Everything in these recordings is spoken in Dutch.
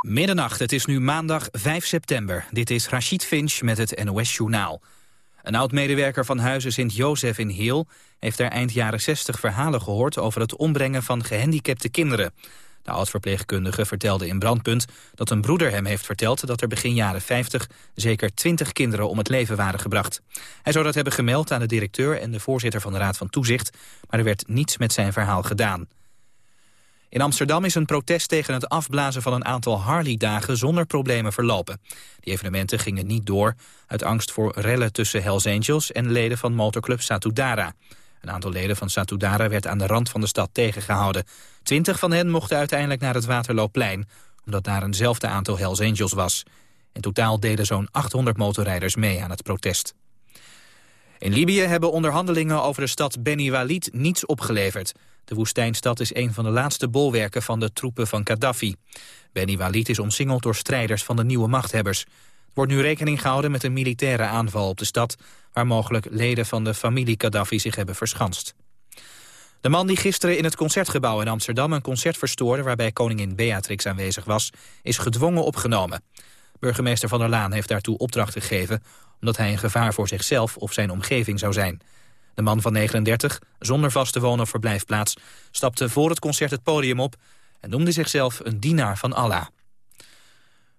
Middernacht, het is nu maandag 5 september. Dit is Rachid Finch met het NOS Journaal. Een oud-medewerker van Huizen Sint-Jozef in Heel... heeft er eind jaren 60 verhalen gehoord... over het ombrengen van gehandicapte kinderen. De oud-verpleegkundige vertelde in Brandpunt dat een broeder hem heeft verteld... dat er begin jaren 50 zeker 20 kinderen om het leven waren gebracht. Hij zou dat hebben gemeld aan de directeur en de voorzitter van de Raad van Toezicht... maar er werd niets met zijn verhaal gedaan. In Amsterdam is een protest tegen het afblazen van een aantal Harley-dagen zonder problemen verlopen. Die evenementen gingen niet door uit angst voor rellen tussen Hells Angels en leden van motorclub Satudara. Een aantal leden van Satudara werd aan de rand van de stad tegengehouden. Twintig van hen mochten uiteindelijk naar het Waterloopplein, omdat daar eenzelfde aantal Hells Angels was. In totaal deden zo'n 800 motorrijders mee aan het protest. In Libië hebben onderhandelingen over de stad Beni Walid niets opgeleverd. De woestijnstad is een van de laatste bolwerken van de troepen van Gaddafi. Beni Walid is omsingeld door strijders van de nieuwe machthebbers. Er wordt nu rekening gehouden met een militaire aanval op de stad... waar mogelijk leden van de familie Gaddafi zich hebben verschanst. De man die gisteren in het Concertgebouw in Amsterdam een concert verstoorde... waarbij koningin Beatrix aanwezig was, is gedwongen opgenomen. Burgemeester Van der Laan heeft daartoe opdracht gegeven... omdat hij een gevaar voor zichzelf of zijn omgeving zou zijn. De man van 39, zonder vaste woon- of verblijfplaats... stapte voor het concert het podium op en noemde zichzelf een dienaar van Allah.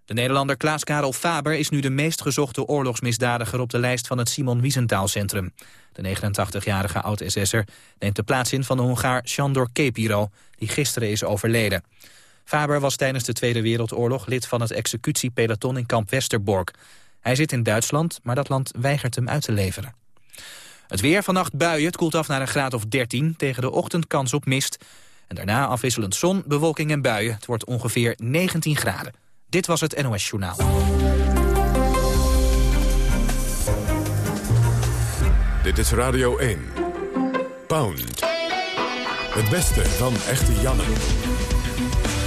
De Nederlander Klaas-Karel Faber is nu de meest gezochte oorlogsmisdadiger op de lijst van het Simon Wiesenthal Centrum. De 89-jarige oud-SS'er neemt de plaats in van de Hongaar Sandor Kepiro, die gisteren is overleden. Faber was tijdens de Tweede Wereldoorlog lid van het executiepeloton in kamp Westerbork. Hij zit in Duitsland, maar dat land weigert hem uit te leveren. Het weer vannacht buien, het koelt af naar een graad of 13. Tegen de ochtend kans op mist. En daarna afwisselend zon, bewolking en buien. Het wordt ongeveer 19 graden. Dit was het NOS Journaal. Dit is Radio 1. Pound. Het beste van echte Janne.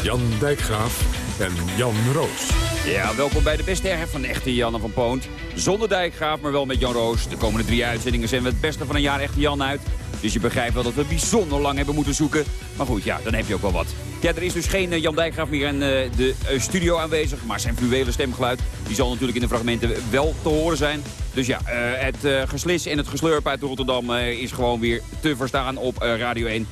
Jan Dijkgraaf en Jan Roos. Ja, welkom bij de beste erf van echte Janne van Poont. Zonder Dijkgraaf, maar wel met Jan Roos. De komende drie uitzendingen zijn we het beste van een jaar echte Jan uit. Dus je begrijpt wel dat we bijzonder lang hebben moeten zoeken. Maar goed, ja, dan heb je ook wel wat. Ja, er is dus geen uh, Jan Dijkgraaf meer in uh, de uh, studio aanwezig. Maar zijn fluwele stemgeluid die zal natuurlijk in de fragmenten wel te horen zijn. Dus ja, het geslis en het geslurp uit Rotterdam is gewoon weer te verstaan op Radio 1.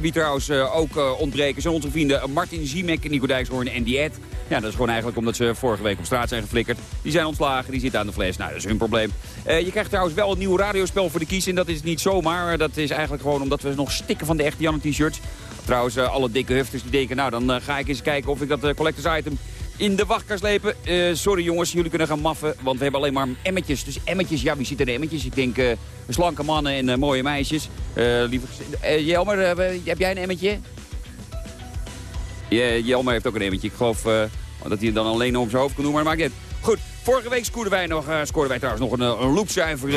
wie trouwens ook ontbreken zijn onze vrienden Martin Ziemek, Nico Dijkshoorn en Diet. Ja, dat is gewoon eigenlijk omdat ze vorige week op straat zijn geflikkerd. Die zijn ontslagen, die zitten aan de fles. Nou, dat is hun probleem. Uh, je krijgt trouwens wel een nieuw radiospel voor de kies. En dat is niet zomaar. Dat is eigenlijk gewoon omdat we nog stikken van de echte Jan t-shirts. Trouwens, uh, alle dikke hufters die denken... nou, dan uh, ga ik eens kijken of ik dat collectors item in de wacht kan slepen. sorry jongens, jullie kunnen gaan maffen, want we hebben alleen maar emmetjes. Dus emmetjes, ja, wie ziet er emmetjes? Ik denk slanke mannen en mooie meisjes. liever, Jelmer, heb jij een emmetje? Jelmer heeft ook een emmetje. Ik geloof dat hij dan alleen op zijn hoofd kan doen, maar maakt niet. Goed, vorige week scoorden wij, nog, uh, scoorden wij trouwens nog een, een loopzuiver...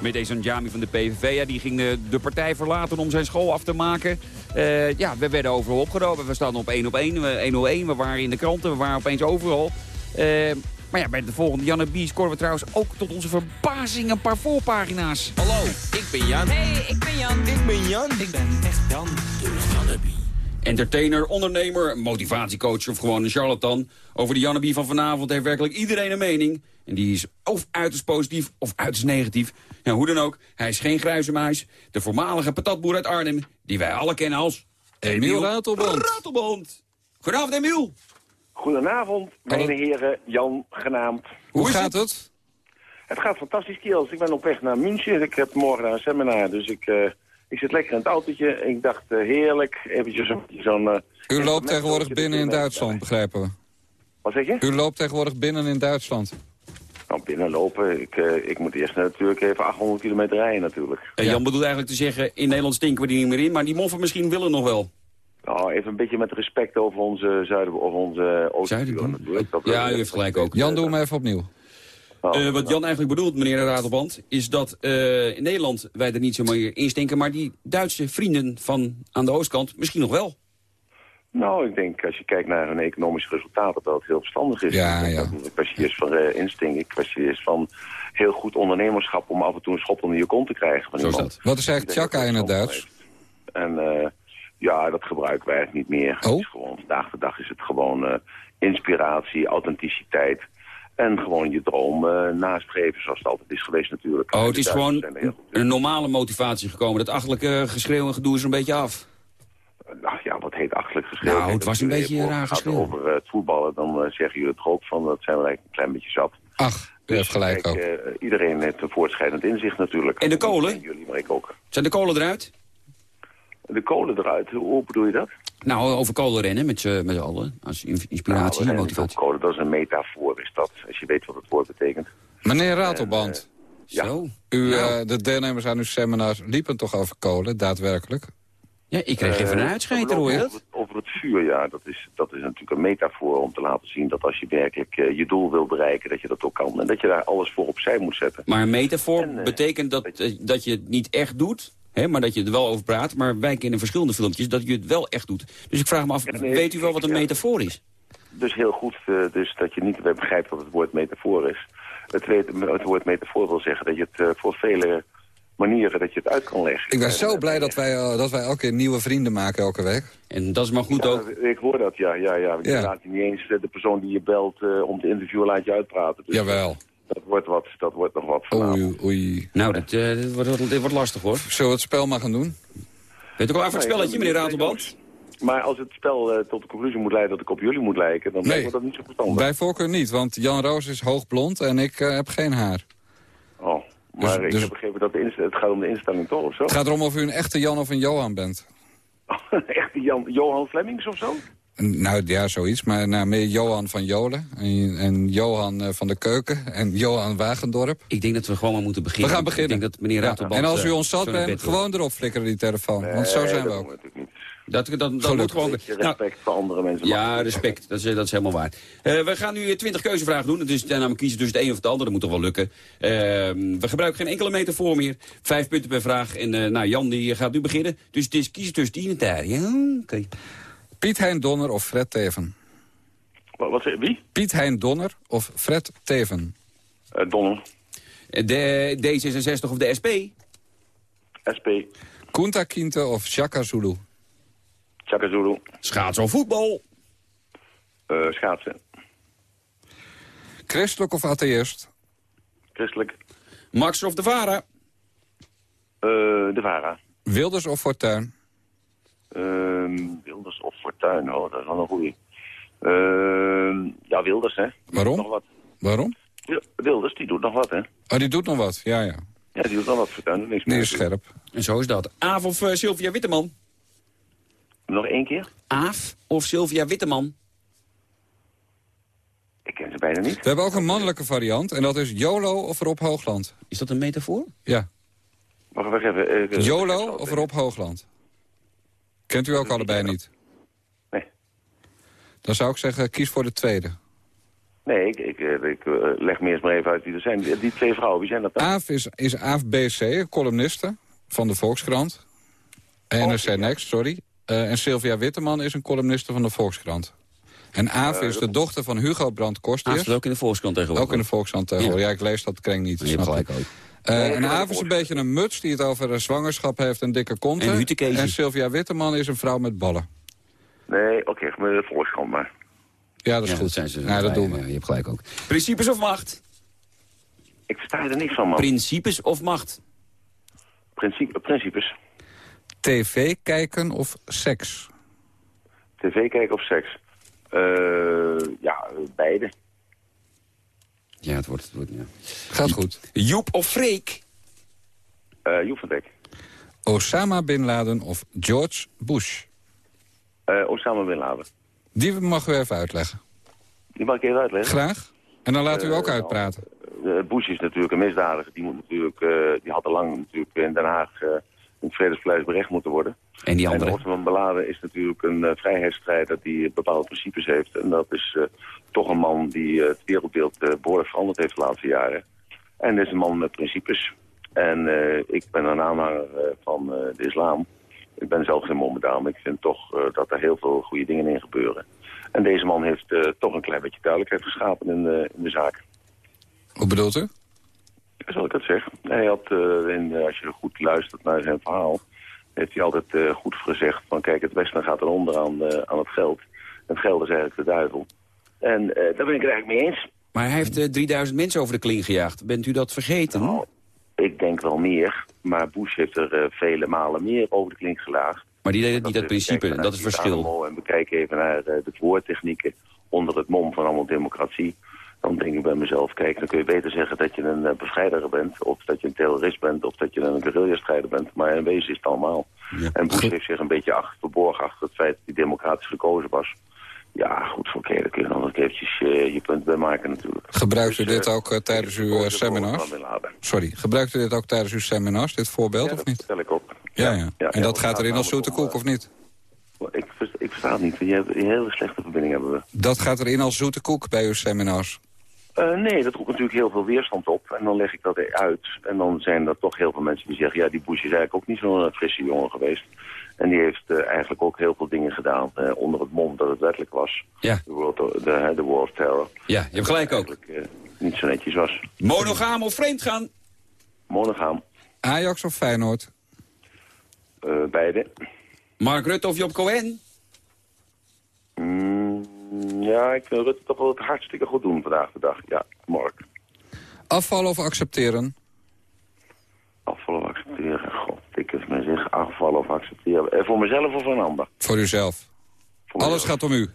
Met deze Jami van de PVV. Ja, die ging de, partij verlaten om zijn school af te maken. Ja, we werden overal opgenomen. We staan op 1 op 1, 101. We waren in de kranten, we waren opeens overal. Maar ja, bij de volgende Janne B scoren we trouwens ook tot onze verbazing een paar voorpagina's. Hallo, ik ben Jan. Hey, ik ben Jan. Ik ben Jan. Ik ben echt Jan. De Janne B. Entertainer, ondernemer, motivatiecoach of gewoon een charlatan. Over de Janneby van vanavond heeft werkelijk iedereen een mening. En die is of uiterst positief of uiterst negatief. Ja, hoe dan ook, hij is geen gruizenmuis. De voormalige patatboer uit Arnhem, die wij alle kennen als... Emiel Ratelband. Ratelband. Goedenavond, Emiel. Goedenavond, mijn heren, Jan genaamd. Hoe, hoe gaat het? Het gaat fantastisch, Kiels. Ik ben op weg naar München. Ik heb morgen een seminar, dus ik... Uh, ik zit lekker in het autootje. Ik dacht, uh, heerlijk, eventjes zo'n... Uh, U loopt tegenwoordig binnen in Duitsland, begrijpen we. Wat zeg je? U loopt tegenwoordig binnen in Duitsland. Nou, binnenlopen. Ik, uh, ik moet eerst natuurlijk even 800 kilometer rijden natuurlijk. En Jan bedoelt eigenlijk te zeggen, in Nederland stinken we die niet meer in, maar die moffen misschien willen nog wel. Nou, even een beetje met respect over onze zuiden of onze oosten. Dat ja, u heeft gelijk ook. Jan, doe hem even opnieuw. Oh, uh, wat Jan eigenlijk bedoelt, meneer de Ratelband, is dat uh, in Nederland wij er niet zo meer instinken, maar die Duitse vrienden van aan de oostkant misschien nog wel. Nou, ik denk als je kijkt naar hun economische resultaten dat het heel verstandig is. Ja, ja. Een kwestie is van uh, instinct, een kwestie is van heel goed ondernemerschap om af en toe een schop onder je kont te krijgen. Van Zo is dat. Wat is eigenlijk chakka in het Duits? En uh, Ja, dat gebruiken wij eigenlijk niet meer. Oh? Het is gewoon, vandaag de dag is het gewoon eh, inspiratie, authenticiteit. En gewoon je droom eh, nastreven, zoals het altijd is geweest natuurlijk. Oh, het is gewoon een normale motivatie gekomen. Dat achterlijke geschreeuw en gedoe is een beetje af. Nou ja, wat heet achterlijk geschreeuw? Nou, het was een beetje raar geschreeuw. over eh, het voetballen, dan eh, zeggen jullie het ook van, dat zijn we eigenlijk een klein beetje zat. Ach, u heeft gelijk ook. eh, iedereen heeft een voortschrijdend inzicht natuurlijk. En de kolen? Jullie, maar ik ook. Zijn de kolen eruit? De kolen eruit, hoe bedoel je dat? Nou, over kolen rennen met z'n allen. Als in- inspiratie Nou, en motivatie. kolen, dat is een metafoor, is dat. Als je weet wat het woord betekent. Meneer Ratelband, ja. Zo. u, Nou. eh, de deelnemers aan uw seminars liepen toch over kolen, daadwerkelijk? Ja, ik kreeg even een Eh, uitscheiter, hoor je over, dat? het- over het vuur, ja. Dat is, dat is natuurlijk een metafoor om te laten zien dat als je werkelijk eh, je doel wil bereiken, dat je dat ook kan. En dat je daar alles voor opzij moet zetten. Maar een metafoor En, eh, betekent dat, eh, dat je het niet echt doet... Hè, maar dat je er wel over praat. Maar wij kennen verschillende filmpjes dat je het wel echt doet. Dus ik vraag me af, Ja, nee, weet u wel wat een ja. metafoor is? Dus heel goed eh, dus dat je niet begrijpt wat het woord metafoor is. Het, weet- het woord metafoor wil zeggen dat je het eh, voor vele manieren dat je het uit kan leggen. Ik ben En, zo blij dat wij, eh, dat wij elke keer nieuwe vrienden maken elke week. En dat is maar goed Ja, ook. Ik hoor dat, ja. ja, ja. Je Ja. laat je niet eens de persoon die je belt eh, om te interviewen laat je uitpraten. Dus Jawel. Dat wordt, wat, dat wordt nog wat vanavond. Oei, oei. Nou, dit, eh, dit, wordt, dit wordt lastig, hoor. Zullen we het spel maar gaan doen? Weet u al voor het spelletje, meneer Ratelband? Maar als het spel eh, tot de conclusie moet leiden dat ik op jullie moet lijken, dan Nee. lijkt me dat niet zo verstandig. Bij voorkeur niet, want Jan Roos is hoogblond en ik eh, heb geen haar. Oh, maar Dus- ik dus- heb begrepen dat de het gaat om de instelling toch of zo? Het gaat erom of u een echte Jan of een Johan bent. Echt die Jan, Johan Flemings of zo? Nou ja, zoiets, maar nou, meer Johan van Jolen en, en Johan eh, van de Keuken en Johan Wagendorp. Ik denk dat we gewoon maar moeten beginnen. We gaan beginnen. Ik denk dat meneer Ja. En als u eh, ons zat bent, wil. gewoon erop flikkeren die telefoon. Want zo zijn we dat ook. Dat, dat, dat moet gewoon... Een beetje Nou, respect voor andere mensen. Ja, respect. Dat is, dat is helemaal waar. Eh, we gaan nu 20 keuzevragen doen. Dus namelijk kiezen tussen het een of het ander. Dat moet toch wel lukken. Eh, we gebruiken geen enkele metafoor meer. Vijf punten per vraag. En eh, nou, Jan die gaat nu beginnen. Dus het is kiezen tussen die en daar. Ja, oké. Piet Hein Donner of Fred Teven? Wat, wat, wie? Piet Hein Donner of Fred Teven? Eh Donner, Eh, De D66 of de SP? SP, Kunta Kinte of Shaka Zulu? Chaka Zulu, Schaatsen of voetbal? eh, schaatsen, Christelijk of atheïst? christelijk, Max of de Vara? eh, de VARA. Wilders of Fortuyn? Ehm, Wilders of Fortuyn, oh, dat is wel een goeie. Ehm, ja, Wilders, hè. Waarom? Nog wat. Waarom? Wil- Wilders, die doet nog wat, hè. Oh, die doet nog wat. Ja, ja. Ja, die doet nog wat. Fortuyn niks meer. is scherp. En zo is dat. Aaf of eh, Sylvia Witteman? Nog één keer? Aaf of Sylvia Witteman? Ik ken ze bijna niet. We hebben ook een mannelijke variant en dat is YOLO of Rob Hoogland. Is dat een metafoor? Ja, Wacht, wacht even. eh, eh, YOLO eh, of Rob Hoogland. Kent u ook allebei niet? Nee. Dan zou ik zeggen, kies voor de tweede. Nee, ik, ik, eh, ik eh, leg me eerst maar even uit wie er zijn. Die, twee vrouwen, wie zijn dat dan? Aaf is, is Aaf BC, een columniste van de Volkskrant. NRC ja. Next, sorry. Eh, en Sylvia Witteman is een columniste van de Volkskrant. En Aaf is de dochter van Hugo Brandt Aaf Kostius. staat ook in de Volkskrant tegenwoordig. Ook in de Volkskrant tegenwoordig. Ja, ik lees dat kreng niet. Je hebt snap gelijk ik. ook. Eh, Nee, ik en heb Aaf ook is een beetje een muts die het over eh, zwangerschap heeft en dikke konten. En. En Sylvia Witteman is een vrouw met ballen. Nee, oké, maar de Volkskrant maar. Ja, dat is Ja, goed. dat zijn ze. ja, dat doen we. Je hebt gelijk ook. Principes of macht? Ik versta er niks van, man. Principes of macht? Principe, principes. TV kijken of seks? TV kijken of seks? Eh, ja, beide. Ja, het wordt... Het wordt ja. Gaat goed. Joep of Freek? Eh Joep van Dijk. Osama Bin Laden of George Bush? Eh Osama Bin Laden. Die mag u even uitleggen. Die mag ik even uitleggen. Graag. En dan laat u Eh, ook nou, uitpraten. Eh, Bush is natuurlijk een misdadiger. Die, moet natuurlijk, eh, die had al lang natuurlijk in Den Haag eh, Vredespaleis berecht moeten worden. En die andere? En Osama Bin Laden is natuurlijk een uh, vrijheidsstrijder die bepaalde principes heeft. En dat is uh, toch een man die uh, het wereldbeeld behoorlijk veranderd heeft de laatste jaren. En is een man met principes. En ik ben een aanhanger van de islam. Ik ben zelf geen mommedaan, maar ik vind toch dat er heel veel goede dingen in gebeuren. En deze man heeft toch een klein beetje duidelijkheid geschapen in de, in de zaak. Hoe bedoelt u? Zal ik het zeggen? Hij had, in, als je goed luistert naar zijn verhaal heeft hij altijd eh, goed gezegd van kijk, het Westen gaat eronder aan, eh, aan het geld. Het geld is eigenlijk de duivel. En eh, daar ben ik het eigenlijk mee eens. Maar hij heeft eh, 3000 mensen over de kling gejaagd. Bent u dat vergeten? Nou, ik denk wel meer, maar Bush heeft er eh, vele malen meer over de klink gelaagd. Maar die deed het niet Dat principe. en Dat is het verschil. En we kijken even naar eh, de woordtechnieken onder het mom van allemaal democratie. Dan denk ik bij mezelf, kijk, dan kun je beter zeggen dat je een eh, bevrijder bent... of dat je een terrorist bent, of dat je een guerrilla-strijder bent. Maar in wezen is het allemaal. Ja. En Bush heeft zich een beetje achter, verborgen achter het feit dat hij democratisch gekozen was. Ja, goed, oké, daar kun je nog eventjes eh, je punt bij maken natuurlijk. Gebruikt u Dus, dit eh, ook tijdens uw seminars? Sorry, gebruikt u dit ook tijdens uw seminars, dit voorbeeld, Ja, of dat niet? vertel ik ook. Ja, ja. En dat gaat erin als zoete koek, of niet? Ik, ik versta het niet. Je hebt een hele slechte verbinding hebben we. Dat gaat erin als zoete koek bij uw seminars. Eh, nee, dat roept natuurlijk heel veel weerstand op. En dan leg ik dat uit. En dan zijn er toch heel veel mensen die zeggen... ja, die Bush is eigenlijk ook niet zo'n frisse jongen geweest. En die heeft eh, eigenlijk ook heel veel dingen gedaan... eh, onder het mom dat het wettelijk was. Ja. De World, de, Terror. Ja, je hebt gelijk ook. Niet zo netjes was. Monogaam of vreemd gaan? Monogaam. Ajax of Feyenoord? eh, beide. Mark Rutte of Job Cohen? Ja, ik vind Rutte toch wel het hartstikke goed doen vandaag de dag. Ja, Mark. Afvallen of accepteren? Afvallen of accepteren. God, ik heb me zeg afvallen of accepteren. Eh, voor mezelf of voor een ander? Voor uzelf. Voor Alles gaat om u.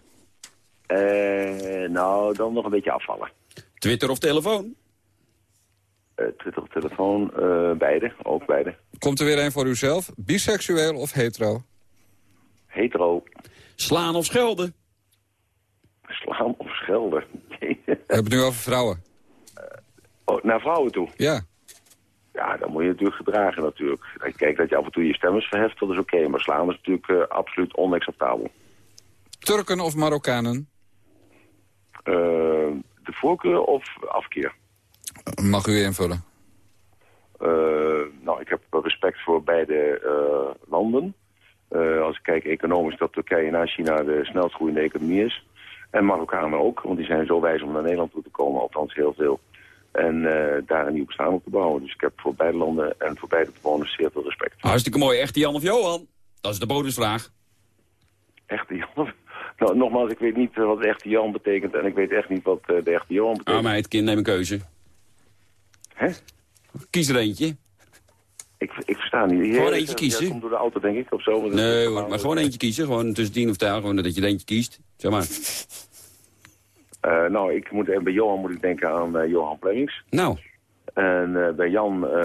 Eh, nou, dan nog een beetje afvallen. Twitter of telefoon? Eh, Twitter of telefoon, beide, ook beide. Komt er weer een voor uzelf? Biseksueel of hetero? Hetero, Slaan of schelden? Slaan of schelden. We hebben het nu over vrouwen. oh, naar vrouwen toe. Ja. Ja, dan moet je natuurlijk gedragen natuurlijk. Kijk, dat je af en toe je stemmers verheft, dat is oké. maar slaan is natuurlijk eh, absoluut onacceptabel. Turken of Marokkanen? Eh, de voorkeur of afkeer? Mag u invullen. Eh, nou, ik heb respect voor beide eh, landen. Eh, als ik kijk economisch dat Turkije na China de snelst groeiende economie is. En Marokkanen ook, want die zijn zo wijs om naar Nederland toe te komen, althans heel veel. En eh, daar een nieuw bestaan op te bouwen. Dus ik heb voor beide landen en voor beide bewoners zeer veel respect. Hartstikke mooi. Echte Jan of Johan? Dat is de bonusvraag. Echte Jan. Nou, nogmaals, ik weet niet eh, wat de echte Jan betekent en ik weet echt niet wat eh, de echte Johan Ah, betekent. meid, kind, neem een keuze. Hè? Kies er eentje. Ik, ik versta niet. Gewoon eentje kiezen. Dat komt door de auto, denk ik, of zo. want dat- Nee hoor, maar gewoon eentje kiezen. Gewoon tussen tien of taal, gewoon dat je er eentje kiest. Zeg maar. Eh, nou, ik moet, bij Johan moet ik denken aan eh, Johan Flemings. Nou, En eh, bij Jan, eh,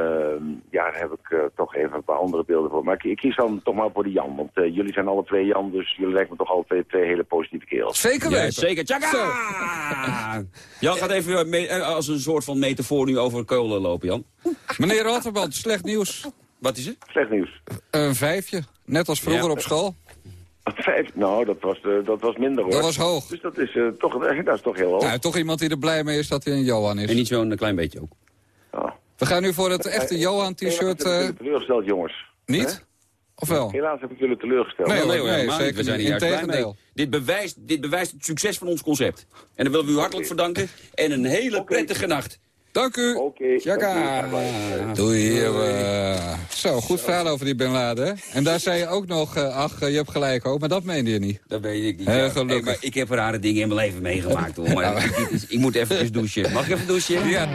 ja, daar heb ik eh, toch even een paar andere beelden voor. Maar ik, ik kies dan toch maar voor die Jan. Want eh, jullie zijn alle twee Jan, dus jullie lijken me toch alle twee, twee hele positieve kerels. Zeker ja, weten. zeker. Tjaka! Jan gaat even mee- als een soort van metafoor nu over Keulen lopen, Jan. Meneer Rotterband, slecht nieuws. Wat is het? Slecht nieuws. Een vijfje. Net als vroeger Ja. op school. Vijf, nou, dat was, dat was minder hoor. Dat was hoog. Dus dat is, toch, dat is toch heel hoog. Nou, toch iemand die er blij mee is dat hij een Johan En is. niet zo'n klein beetje ook. We gaan nu voor het echte Johan-t-shirt. Helaas heb ik eh, jullie teleurgesteld, jongens. niet? Of wel? Helaas heb ik jullie teleurgesteld. Nee, Nee, zeker We zijn er niet. juist blij mee. Integendeel. Dit bewijst, dit bewijst het succes van ons concept. En dan willen we u hartelijk verdanken. En een hele prettige nacht. Dank u. Oké. Tjaka! Doei. eh, zo, goed verhaal over die Bin Laden. En daar zei je ook nog, eh, ach, eh, je hebt gelijk hoor, maar dat meende je niet. Dat weet ik niet. Heel ja. gelukkig. Hey, maar ik heb rare dingen in mijn leven meegemaakt hoor. Maar ik, ik- ik moet eventjes douchen. Mag ik even douchen? Ja.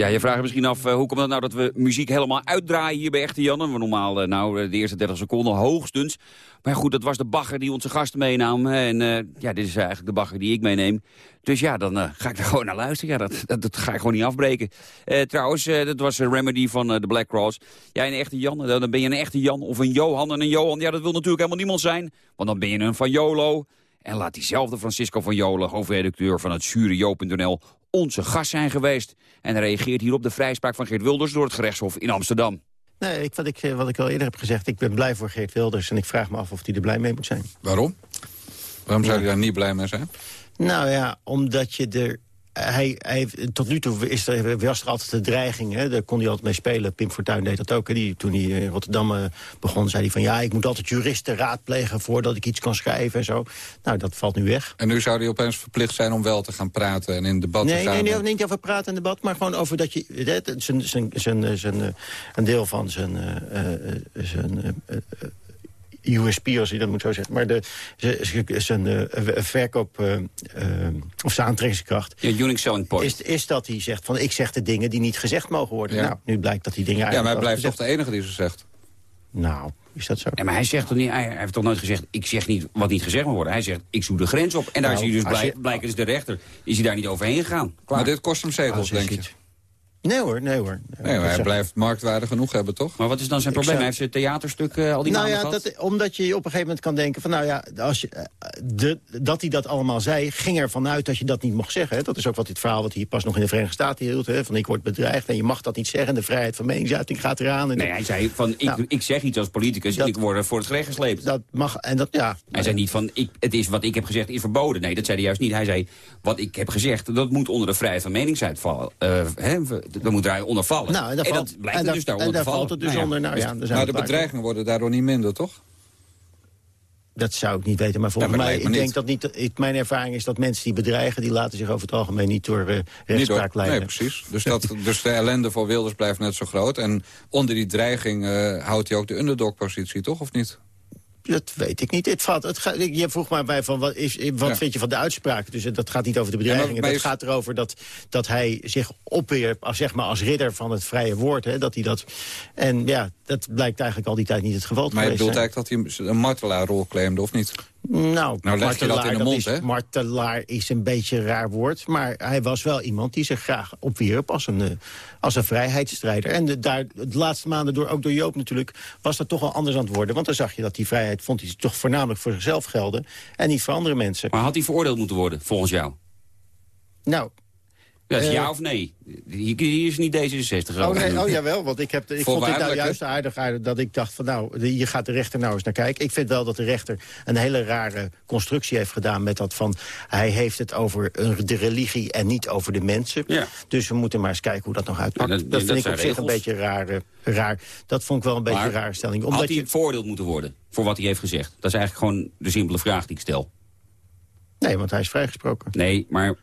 Ja, je vraagt misschien af, eh, hoe komt het nou dat we muziek helemaal uitdraaien hier bij Echte Janne? We normaal, eh, nou, eh, de eerste 30 seconden hoogstens. Maar goed, dat was de bagger die onze gasten meenam. En ja, dit is eigenlijk de bagger die ik meeneem. Dus ja, dan ga ik er gewoon naar luisteren. Ja, dat, dat, ga ik gewoon niet afbreken. Trouwens, dat was Remedy van de Black Cross. Ja, een echte Jan, dan ben je een echte Jan of een Johan. En een Johan, ja, dat wil natuurlijk helemaal niemand zijn. Want dan ben je een van Jolo. En laat diezelfde Francisco van Jolen, hoofdredacteur van het jurejo.nl, onze gast zijn geweest. En hij reageert hier op de vrijspraak van Geert Wilders door het gerechtshof in Amsterdam. Nee, ik, wat, ik, eh, wat ik al eerder heb gezegd, ik ben blij voor Geert Wilders... en ik vraag me af of hij er blij mee moet zijn. Waarom? Waarom zou je daar niet blij mee zijn? Nou ja, omdat je er... Hij, hij, tot nu toe is er, was er altijd de dreiging, hè? daar kon hij altijd mee spelen. Pim Fortuyn deed dat ook. Hè? Die, toen hij in Rotterdam eh, begon, zei hij van... ja, ik moet altijd juristen raadplegen voordat ik iets kan schrijven en zo. Nou, dat valt nu weg. En nu zou hij opeens verplicht zijn om wel te gaan praten en in debat Nee, te gaan. nee, nee, niet over praten en debat, maar gewoon over dat je... hè, Zijn, zijn, zijn, zijn, een deel van zijn, eh, eh, zijn USP, als je dat moet zo zeggen. Maar de, zijn eh, verkoop, eh, eh, of zijn aantrekkingskracht... Ja, unique selling point. Is, is dat hij zegt van ik zeg de dingen die niet gezegd mogen worden. Ja. Nou, nu blijkt dat die dingen Ja, maar hij eigenlijk blijft toch de enige die ze zegt. Nou, is dat zo? Maar hij zegt toch niet, hij heeft toch nooit gezegd, ik zeg niet wat niet gezegd mag worden. Hij zegt, ik zoek de grens op. En daar Nou, is hij dus je- blijkbaar de rechter, is hij daar niet overheen gegaan. Klaar. Maar dit kost hem zetels, Ah, zeg denk je? Nee hoor, nee hoor. Nee, maar hij blijft marktwaarde genoeg hebben, toch? Maar wat is dan zijn probleem? zou- Hij heeft zijn theaterstuk eh, al die nou maanden ja, gehad. dat, omdat je op een gegeven moment kan denken van... nou ja, als je, eh, de, dat hij dat allemaal zei, ging ervan uit dat je dat niet mocht zeggen. Hè. Dat is ook wat dit verhaal wat hij pas nog in de Verenigde Staten hield. Hè, van ik word bedreigd en je mag dat niet zeggen. De vrijheid van meningsuiting gaat eraan. En Nee, hij zei van, ik, Nou, ik zeg iets als politicus dat- ik word er voor het gerecht gesleept. dat mag, en dat, ja. Hij zei niet van, ik, het is wat ik heb gezegd is verboden. Nee, dat zei hij juist niet. Hij zei, wat ik heb gezegd, dat moet onder de vrijheid van meningsuitval. eh hè, dat moet daar onder vallen. Nou, en dat blijkt en er dus daaronder en daar vallen. valt het dus Nou ja. onder. Nou ja, Maar we de klaar. bedreigingen worden daardoor niet minder, toch? Dat zou ik niet weten, maar volgens Ja, maar mij, ik denk dat niet. Ik, mijn ervaring is dat mensen die bedreigen, die laten zich over het algemeen niet door Niet rechtspraak leiden. Nee, precies. Dus, dat, dus de ellende voor Wilders blijft net zo groot. En onder die dreiging eh, houdt hij ook de underdog-positie, toch? Of niet? Dat weet ik niet. Het valt, het gaat, je vroeg maar bij van wat, is, wat Ja. vind je van de uitspraak? Dus eh, dat gaat niet over de bedreigingen. maar dat gaat erover dat, dat hij zich opweert als, zeg maar, als ridder van het vrije woord. Hè, dat hij dat, en ja, dat blijkt eigenlijk al die tijd niet het geval te Maar je bedoelt zijn. eigenlijk dat hij een martelaarrol claimde, of niet? Nou, Nou leg je dat in de mond, hè? Martelaar is een beetje een raar woord. Maar hij was wel iemand die zich graag opwierp als een, eh, als een vrijheidsstrijder. En de, daar, de laatste maanden, door, ook door Joop natuurlijk, was dat toch wel anders aan het worden. Want dan zag je dat die vrijheid vond hij toch voornamelijk voor zichzelf gelden. En niet voor andere mensen. Maar had hij veroordeeld moeten worden, volgens jou? Nou, Ja, Eh, ja of nee? Hier, is niet D66 Oh, nee, oh jawel, want ik, heb, ik vond dit nou juist aardig, aardig dat ik dacht van nou, hier gaat de rechter nou eens naar kijken. Ik vind wel dat de rechter een hele rare constructie heeft gedaan met dat van hij heeft het over de religie en niet over de mensen. Ja. Dus we moeten maar eens kijken hoe dat nog uitpakt. Ja, dat, dat- vind dat ik op zich een beetje raar, eh, raar. Dat vond ik wel een beetje Maar een rare stelling. Had Omdat hij je, veroordeeld moeten worden voor wat hij heeft gezegd? Dat is eigenlijk gewoon de simpele vraag die ik stel. nee, want hij is vrijgesproken. Nee, maar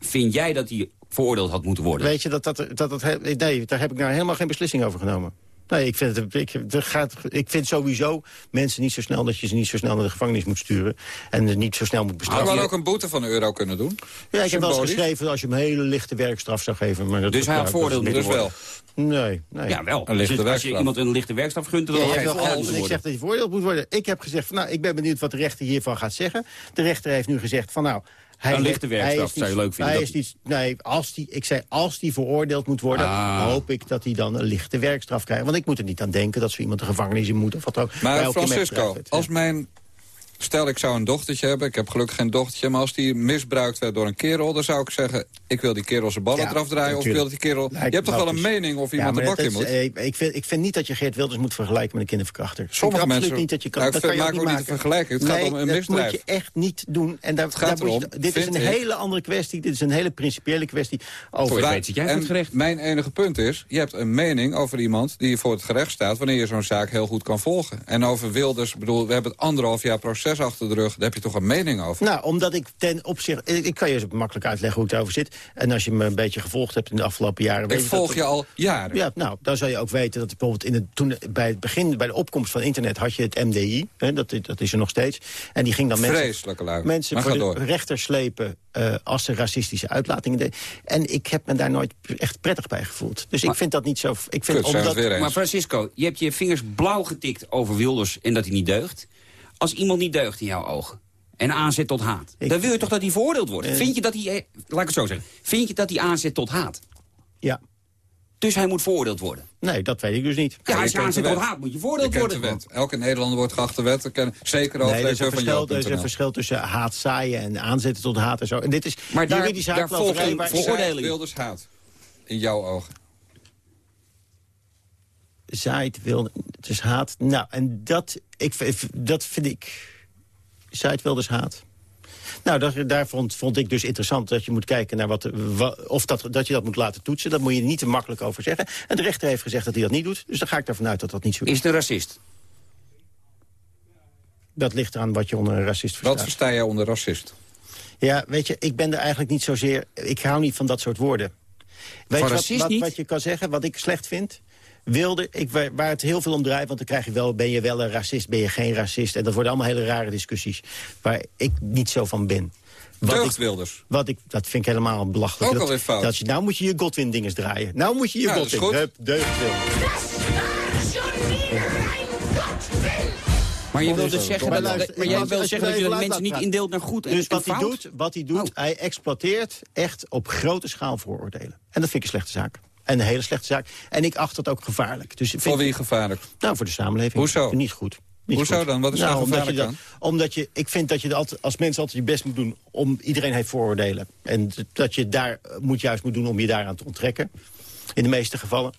vind jij dat hij veroordeeld had moeten worden? Weet je dat dat, dat, dat nee, daar heb ik nou helemaal geen beslissing over genomen. Nee, ik vind, het, ik, er gaat, ik vind sowieso mensen niet zo snel dat je ze niet zo snel naar de gevangenis moet sturen. En niet zo snel moet bestraffen. wel ook een boete van een euro kunnen doen. Ja, ik heb wel eens geschreven als je hem een hele lichte werkstraf zou geven. Maar dat, Dus hij had voordeel Dus worden? wel. Nee, nee. Ja, wel. Een lichte Dus als je iemand een lichte werkstraf gunt, dan Ja, had je wel ik zeg dat hij veroordeeld moet worden. Ik heb gezegd, van, nou, ik ben benieuwd wat de rechter hiervan gaat zeggen. De rechter heeft nu gezegd van nou... Hij Een lichte hij werkstraf is niet- zou je leuk vinden, Hij dat- is niet, nee, als die, ik zei, als die veroordeeld moet worden... Ah. hoop ik dat hij dan een lichte werkstraf krijgt. Want ik moet er niet aan denken dat zo iemand de gevangenis in moet... of wat ook. Bij Maar Francisco, als mijn... Stel, ik zou een dochtertje hebben. Ik heb gelukkig geen dochtertje. Maar als die misbruikt werd door een kerel... dan zou ik zeggen, ik wil die kerel zijn ballen Ja, eraf draaien. Of ik wil dat die kerel... Lijkt je hebt toch wel een mening of Ja, iemand maar de bak dat in moet? is, eh, ik, vind, ik vind niet dat je Geert Wilders moet vergelijken met een kinderverkrachter. Sommige mensen- niet dat je kan, Nou, ik dat vind- kan maak niet ook niet maken. te vergelijken. Het gaat om een dat misdrijf. moet je echt niet doen. En daar, gaat daar je- erom, dit is een ik- hele andere kwestie. Dit is een hele principiële kwestie. Over Waar- weet jij en het gerecht. Mijn enige punt is, je hebt een mening over iemand die voor het gerecht staat... wanneer je zo'n zaak heel goed kan volgen. En over Wilders, ik bedoel, we hebben het anderhalf jaar proces achter de rug. Daar heb je toch een mening over? Nou, omdat ik ten opzichte... Ik ik kan je eens makkelijk uitleggen hoe het over zit. En als je me een beetje gevolgd hebt in de afgelopen jaren... weet ik je volg dat- je al jaren. Ja, nou, dan zou je ook weten dat bijvoorbeeld in het, toen, bij het begin, bij de opkomst van internet, had je het MDI. Hè, dat, dat is er nog steeds. En die ging dan mensen, Vreselijke mensen Maar voor de door. rechter slepen eh, als ze racistische uitlatingen deden. En ik heb me daar nooit echt prettig bij gevoeld. Dus ik vind dat niet zo... Ik vind Kut, omdat. Maar Francisco, je hebt je vingers blauw getikt over Wilders en dat hij niet deugt. Als iemand niet deugt in jouw ogen en aanzet tot haat... Ik- dan wil je toch dat hij veroordeeld wordt? Eh. Vind je dat hij, eh, laat ik het zo zeggen, vind je dat hij aanzet tot haat? ja, Dus hij moet veroordeeld worden. nee, dat weet ik dus niet. Ja, als je aanzet tot haat, moet je veroordeeld worden. wet. Elke Nederlander wordt geacht de wet. Zeker over Nee, er is, een van verschil, er is een verschil tussen haat zaaien en aanzetten tot haat en zo. En dit is Maar daar- juridische daar volgt een veroordeling. Wilders haat. In jouw ogen. Zaait wil, het is haat. Nou, en dat, ik, dat vind ik, zaait wil dus haat. Nou, daar, daar vond, vond ik dus interessant dat je moet kijken naar wat, wa- of dat, dat je dat moet laten toetsen. Dat moet je niet te makkelijk over zeggen. En de rechter heeft gezegd dat hij dat niet doet. Dus dan ga ik ervan uit dat dat niet zo is. Is een racist? Dat ligt eraan wat je onder een racist Wat verstaat. versta jij onder racist? Ja, weet je, ik ben er eigenlijk niet zozeer... Ik hou niet van dat soort woorden. Weet je wat, racist wat, niet? wat je kan zeggen, wat ik slecht vind? Wilde, ik, waar, waar het heel veel om draait, want dan krijg je wel... ben je wel een racist, ben je geen racist? En dat worden allemaal hele rare discussies. Waar ik niet zo van ben. Wat Deugd ik, Wilders. wat ik, dat vind ik helemaal belachelijk. Ook Dat- alweer fout. Dat je, nou moet je je Godwin-dinges draaien. Nou moet je je Ja, dat is Godwin... goed. Hup, deugd Wilders. Maar je wil dus zeggen dat, maar jij wil zeggen dat je de mensen niet indeelt naar goed en Dus wat hij, fout? doet, wat hij doet, Oh. hij exploiteert echt op grote schaal vooroordelen. En dat vind ik een slechte zaak. En een hele slechte zaak. En ik acht dat ook gevaarlijk. Dus vind Voor wie gevaarlijk? Nou, voor de samenleving. Hoezo? Niet goed. Niet Hoezo goed. dan? Wat is nou, daar omdat je gevaarlijk dat, Omdat je, ik vind dat je altijd, als mens altijd je best moet doen om iedereen heeft vooroordelen. En dat je daar eh, moet juist moet doen om je daaraan te onttrekken. In de meeste gevallen.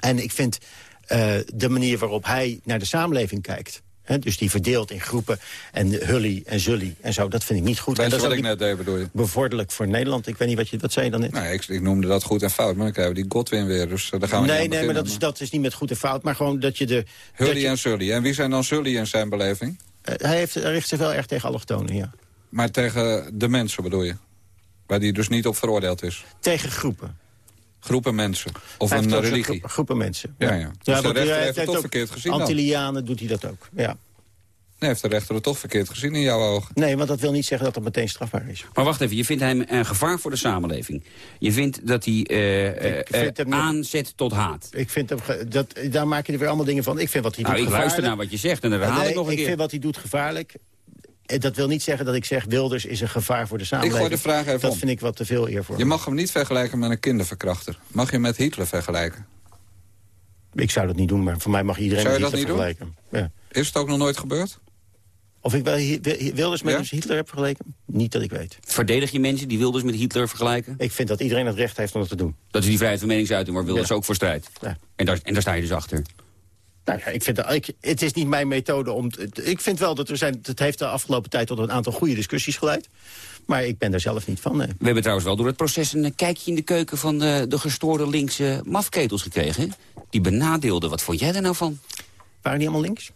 En ik vind eh, de manier waarop hij naar de samenleving kijkt. Dus die verdeelt in groepen en hully en zully en zo. Dat vind ik niet goed. Weet en dat is wat ik net deed, bedoel je? bevorderlijk voor Nederland. Ik weet niet wat je, wat zei je dan net? Nee, ik, ik noemde dat goed en fout, maar dan krijgen we die Godwin weer. Dus eh, daar gaan we nee, nee, maar dat is, dat is niet met goed en fout. Maar gewoon dat je de... Hully je- en Sully. En wie zijn dan Sully in zijn beleving? Eh, hij, heeft, hij richt zich wel erg tegen allochtonen, ja. Maar tegen de mensen bedoel je? Waar die dus niet op veroordeeld is. Tegen groepen. Groepen mensen. Of Hij een zo'n religie. groep- groepen mensen. Ja, ja. Dus de want rechter hij heeft het toch ook verkeerd gezien dan? Antillianen doet hij dat ook, ja. Nee, heeft de rechter het toch verkeerd gezien in jouw ogen? Nee, want dat wil niet zeggen dat het meteen strafbaar is. Maar wacht even, je vindt hem een gevaar voor de samenleving. Je vindt dat hij eh, eh, Ik vind eh, niet- aanzet tot haat. Ik vind hem, dat, daar maak je er weer allemaal dingen van. Ik vind wat hij Nou, doet ik luister gevaarlijk. naar wat je zegt en dan herhaal Nee, ik nog een ik keer. vind wat hij doet gevaarlijk. Eh, Dat wil niet zeggen dat ik zeg Wilders is een gevaar voor de Ik samenleving. gooi de vraag even Dat om. vind ik wat te veel eer voor Je me. mag hem niet vergelijken met een kinderverkrachter. Mag je met Hitler vergelijken? Ik zou dat niet doen, maar voor mij mag iedereen Zou je met dat Hitler niet doen? vergelijken. Ja. Is het ook nog nooit gebeurd? Of ik wel Wilders met Ja? Hitler heb vergeleken? Niet dat ik weet. Verdedig je mensen die Wilders met Hitler vergelijken? Ik vind dat iedereen het recht heeft om dat te doen. Dat is die vrijheid van meningsuiting waar Wilders Ja. ook voor strijdt. Ja. En, daar, en daar sta je dus achter. Nou ja, ik vind dat, ik, het is niet mijn methode om... Ik vind wel dat er zijn... Het heeft de afgelopen tijd tot een aantal goede discussies geleid. Maar ik ben daar zelf niet van. nee. We hebben trouwens wel door het proces een kijkje in de keuken van de, de gestoorde linkse mafketels gekregen. Die benadeelden. Wat vond jij er nou van? Waren die allemaal links?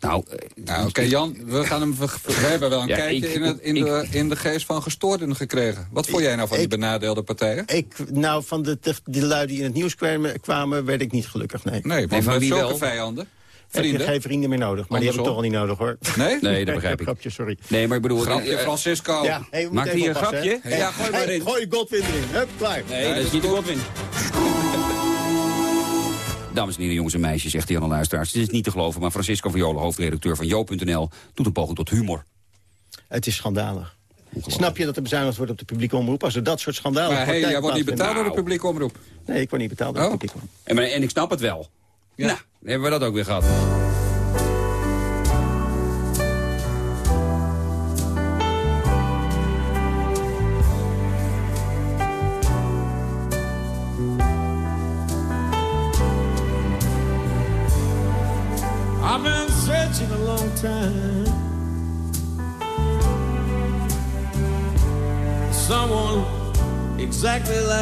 Nou, eh, Nou, oké, Jan, we, gaan hem, we, hebben wel een Ja, kijkje ik- in, het, in, ik- de, in de geest van gestoorden gekregen. Wat vond jij nou van die benadeelde partijen? Ik, nou, van de, de, die lui die in het nieuws kwamen, kwamen werd ik niet gelukkig, nee. Nee, want van hebben wie zulke wel? vijanden. Heb je Vrienden. geen vrienden meer nodig. Maar die heb ik toch al niet nodig, hoor. Nee? nee, dat begrijp ik. Grapje, sorry. Nee, maar ik bedoel... Grapje, eh, Francisco. Ja, hey, we Maak hier een grapje? Ja, gooi maar Hey, in. Gooi Godwin erin. Hup, klaar. Nee, dat is niet de Godwin. Dames en heren, jongens en meisjes, zegt Jan Luisteraars. Het is niet te geloven, maar Francisco Viola, hoofdredacteur van Jo.nl... doet een poging tot humor. Het is schandalig. Snap je dat er bezuinigd wordt op de publieke omroep? Als er dat soort schandalen... Maar hey, jij wordt niet betaald door de publieke omroep. Nee, ik word niet betaald door de Oh. publieke omroep. En, maar- en ik snap het wel. Ja. Nou, hebben we dat ook weer gehad.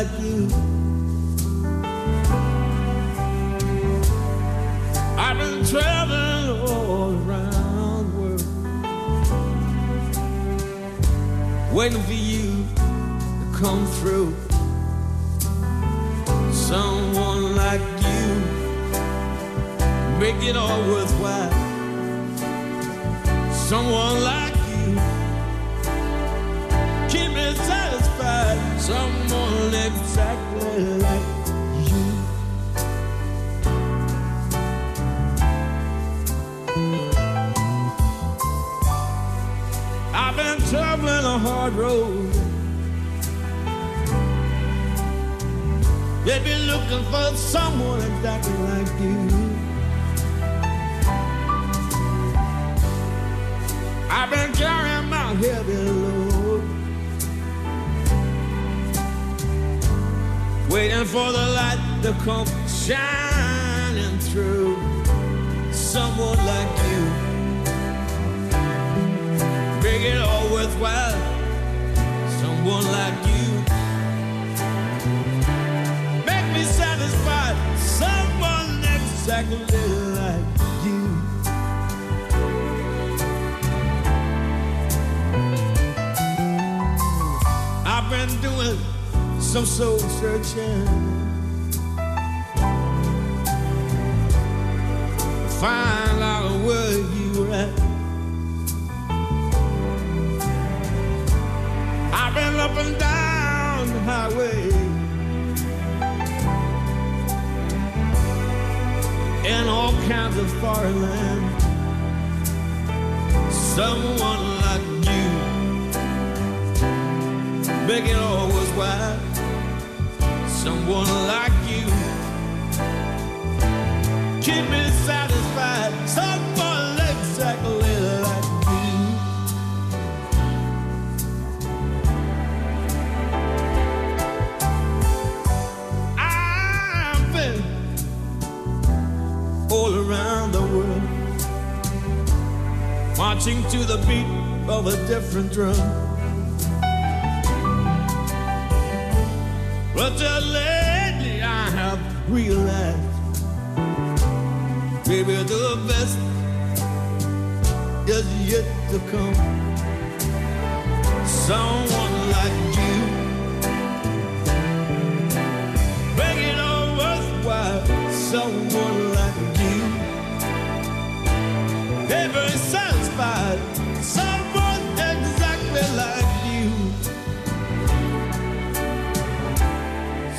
Like you. Been doing some soul searching. Find out where you were at. I've been up and down the highway. In all kinds of foreign lands. Someone make it all worthwhile. Someone like you, keep me satisfied. Someone exactly like you. I've been all around the world, marching to the beat of a different drum. But just lately I have realized maybe the best is yet to come. Someone like you. Make it all worthwhile. Someone like you. Never satisfied.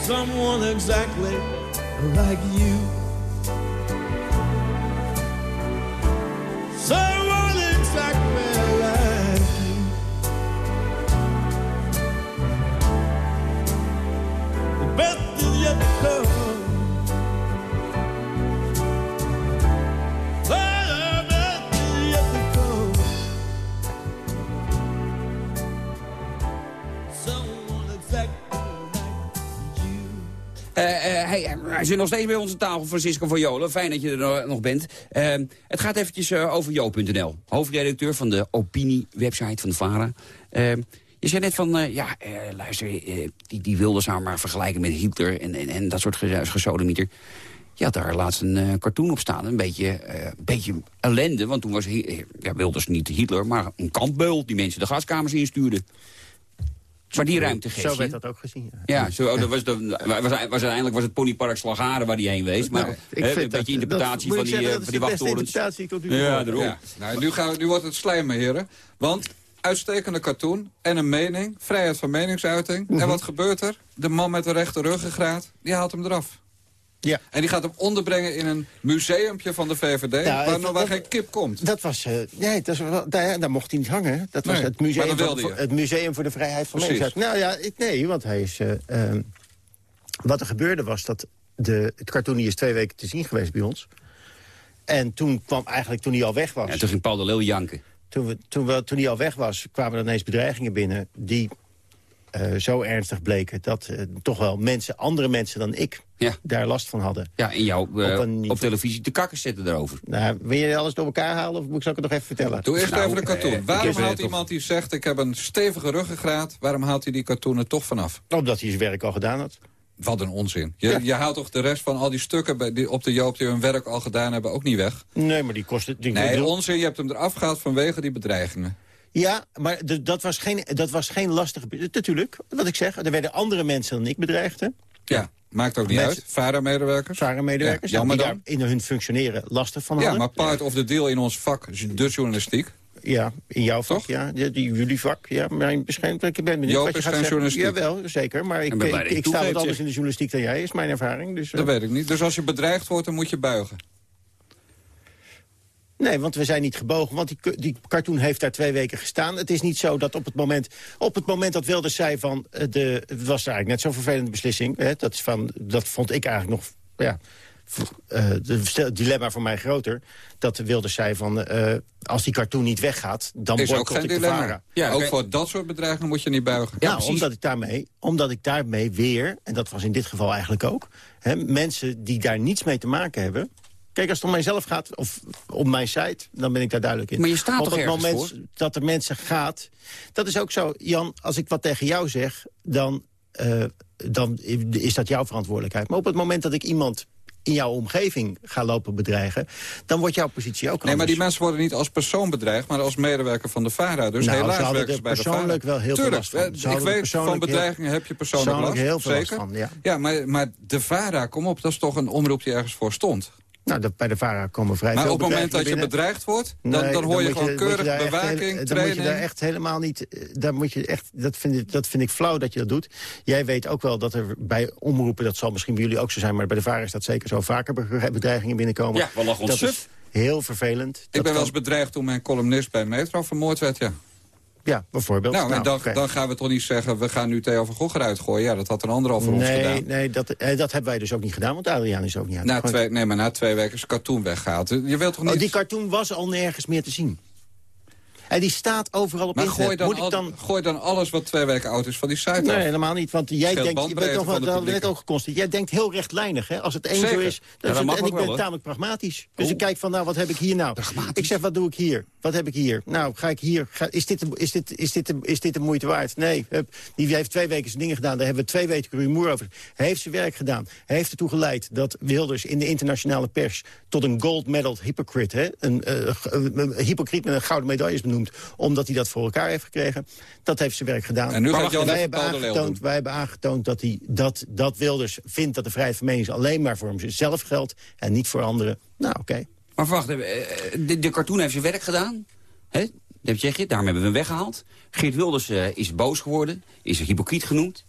Someone exactly like you. Hij, hij zit nog steeds bij onze tafel, Francisco van Jolen. Fijn dat je er nog- bent. Eh, het gaat eventjes eh, over Jo.nl. Hoofdredacteur van de opinie-website van de VARA. Eh, je zei net van, eh, ja, eh, luister, eh, die, die wilde ze maar vergelijken met Hitler en, en, dat soort ge- gesodemieter. Je had daar laatst een eh, cartoon op staan, een beetje, eh, beetje ellende. Want toen was eh, ja, Wilders niet Hitler, maar een kampbeul die mensen de gaskamers instuurde. Maar die ruimte geeft Zo werd dat ook gezien. ja. Ja, zo, oh, dat was, de, was, was, uiteindelijk was het Ponypark Slagharen waar die heen wees. Maar Nou, ik hè, vind een dat- beetje interpretatie dat- van die, zeggen, eh, dat van is die wachttorens. Ja, daarom. Ja, nou, nu, gaan we, nu wordt het slijmen, heren. Want uitstekende cartoon en een mening, vrijheid van meningsuiting. Mhm. En wat gebeurt er? De man met de rechte ruggengraat, die haalt hem eraf. Ja. En die gaat hem onderbrengen in een museumpje van de VVD... Ja, waar, waar dat- geen kip komt. Dat was, eh, nee, dat wel, daar, daar mocht hij niet hangen. Dat was Nee, het, museum dat voor, wilde je. voor- het Museum voor de Vrijheid van Precies. Meningsuiting. Nou ja, ik, nee, want hij is... eh, eh, wat er gebeurde was dat de, het cartoon is twee weken te zien geweest bij ons. En toen kwam eigenlijk, toen hij al weg was... Ja, toen ging Paul de Leeuw janken. toen, we, toen, we, toen hij al weg was, kwamen er ineens bedreigingen binnen... die eh, zo ernstig bleken dat eh, toch wel mensen, andere mensen dan ik... Ja. daar last van hadden. Ja, en jou eh, Op televisie te kakken zetten erover. Nou, wil je alles door elkaar halen of moet ik het nog even vertellen? Doe eerst Nou, even de cartoon. Waarom haalt iemand die zegt... ik heb een stevige ruggengraat, waarom haalt hij die cartoon er toch vanaf? Omdat hij zijn werk al gedaan had. Wat een onzin. Je, Ja. je haalt toch de rest van al die stukken bij die, op de Joop... die hun werk al gedaan hebben, ook niet weg? Nee, maar die kostte... Die, Nee, die- onzin. Je hebt hem eraf gehaald vanwege die bedreigingen. Ja, maar de- dat, was geen, dat was geen lastige... Natuurlijk, wat ik zeg. Er werden andere mensen dan ik bedreigd, hè? Ja, maakt ook niet Mensen- uit. VARA-medewerkers. VARA-medewerkers. Ja, die daar dan. in hun functioneren lastig van Ja, hadden. maar part of the deal in ons vak, de journalistiek. Ja, in jouw vak, Toch? ja. Die, die, jullie vak, ja. Ik ben benieuwd Joop wat je is gaat geen zeggen. journalistiek. Jawel, zeker. Maar ik, ik, sta wat anders in de journalistiek dan jij, is mijn ervaring. Dus, eh, Dat weet ik niet. Dus als je bedreigd wordt, dan moet je buigen. Nee, want we zijn niet gebogen. Want die, die cartoon heeft daar twee weken gestaan. Het is niet zo dat op het moment, op het moment dat Wilders zei van... eh, De, het was eigenlijk net zo'n vervelende beslissing. Hè, dat, is van, dat vond ik eigenlijk nog... Ja, eh, de stel- dilemma voor mij groter. Dat Wilders zei van... eh, als die cartoon niet weggaat, dan geen ik de dilemma. VARA. Ja, ook voor dat soort bedreigingen moet je niet buigen. Ja, precies. omdat ik, daarmee, omdat ik daarmee weer, en dat was in dit geval eigenlijk ook... Hè, mensen die daar niets mee te maken hebben... Kijk, als het om mijzelf gaat, of om mijn site, dan ben ik daar duidelijk in. Maar je staat Op toch het moment voor? dat er mensen gaat... Dat is ook zo, Jan, als ik wat tegen jou zeg... dan, eh, dan is dat jouw verantwoordelijkheid. Maar op het moment dat ik iemand in jouw omgeving ga lopen bedreigen... dan wordt jouw positie ook Nee, maar anders. die mensen worden niet als persoon bedreigd, maar als medewerker van de VARA. Dus Nou, helaas werken er ze bij de persoonlijk VARA. wel heel veel Tuurlijk, last van. Ik weet, van persoonlijk heel- bedreigingen heb je persoonlijk, persoonlijk last. heel veel last zeker. van, ja. ja maar, maar de VARA, kom op, dat is toch een omroep die ergens voor stond. Nou, dat, bij de VARA komen vrij Maar veel op het moment dat je bedreigd wordt, dan, Nee, dan hoor je gewoon je keurig bewaking, Dan training. moet je daar echt helemaal niet... eh, Daar moet je echt, dat, vind ik, dat vind ik flauw dat je dat doet. Jij weet ook wel dat er bij omroepen... dat zal misschien bij jullie ook zo zijn... maar bij de VARA is dat zeker zo vaker be- bedreigingen binnenkomen. Ja, we lachen ons Dat is suf. heel vervelend. Ik Dat ben wel eens bedreigd toen mijn columnist bij Metro vermoord werd, ja. Ja, bijvoorbeeld. Nou, en dan, oké. dan gaan we toch niet zeggen, we gaan nu Theo van Gogh eruit gooien. Ja, dat had een ander al voor ons gedaan. nee dat, eh, dat hebben wij dus ook niet gedaan, want Adriaan is ook niet uit. Na twee, nee, maar na twee weken is cartoon weggehaald. Je wilt toch niet... Oh, die cartoon was al nergens meer te zien. En die staat overal op Maar internet. gooi dan, Moet ik dan... gooi dan alles wat twee weken oud is van die site Nee, af. helemaal niet. Want jij denkt, je bent nog dat we net ook geconstateerd. Jij denkt heel rechtlijnig, hè? Als het één zo is. Dan is het, en ik ben wel, tamelijk pragmatisch. Dus ik kijk van, nou, wat heb ik hier nou? Ik zeg, wat doe ik hier? Wat heb ik hier? Nou, ga ik hier... Ga, is, dit, de- is, dit, is, dit is dit de moeite waard? Nee. Hup, die heeft twee weken zijn dingen gedaan. Daar hebben we twee weken rumoer over. Hij heeft zijn werk gedaan. Hij heeft ertoe geleid dat Wilders in de internationale pers... tot een gold medal hypocrite, hè? Een, eh, hypocriet met een gouden medaille is benoemd... omdat hij dat voor elkaar heeft gekregen. Dat heeft zijn werk gedaan. En nu Maar gaat wacht, wij, hebben aangetoond, wij hebben aangetoond dat, hij, dat, dat Wilders vindt dat de vrijheid van meningsuiting... alleen maar voor hemzelf geldt en niet voor anderen. Nou, oké. Maar wacht, even, eh, de, de cartoon heeft zijn werk gedaan. Hè? Dat zeg je, daarom hebben we hem weggehaald. Geert Wilders eh, is boos geworden, is hypocriet genoemd.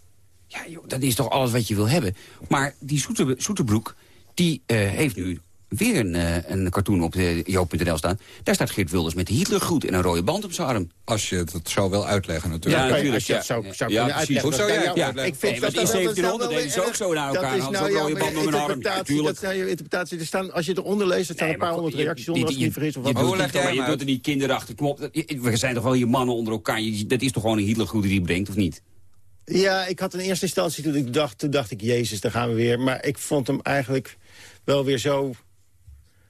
Ja, joh, dat is toch alles wat je wil hebben. Maar die Soeter, Soeterbroek, die eh, heeft nu weer een, eh, een cartoon op de joop.nl staan. Daar staat Geert Wilders met de Hitlergroet en een rode band op zijn arm. Als je het zo wil uitleggen natuurlijk. Ja, je- natuurlijk, Als je het zou, zou Ja, uitleggen. Hoe zou dat jij het jou- uitleggen? Ik vind Nee, dat in dat- dat is nou 1700 wel deden ze ook zo naar elkaar, Dat is nou ze een rode jouw band om hun arm. interpretatie. Dat zijn je interpretatie. Er staan, als je het eronder leest, er staan Nee, een paar honderd je- reacties je- onder als het je- niet vergis. Of je doet je er niet kinderachtig. Kom op, dat- je- we zijn toch wel je mannen onder elkaar. Je- Dat is toch gewoon een Hitlergroet die hij brengt, of niet? Ja, ik had in eerste instantie, toen ik dacht, toen dacht ik, jezus, daar gaan we weer. Maar ik vond hem eigenlijk wel weer zo...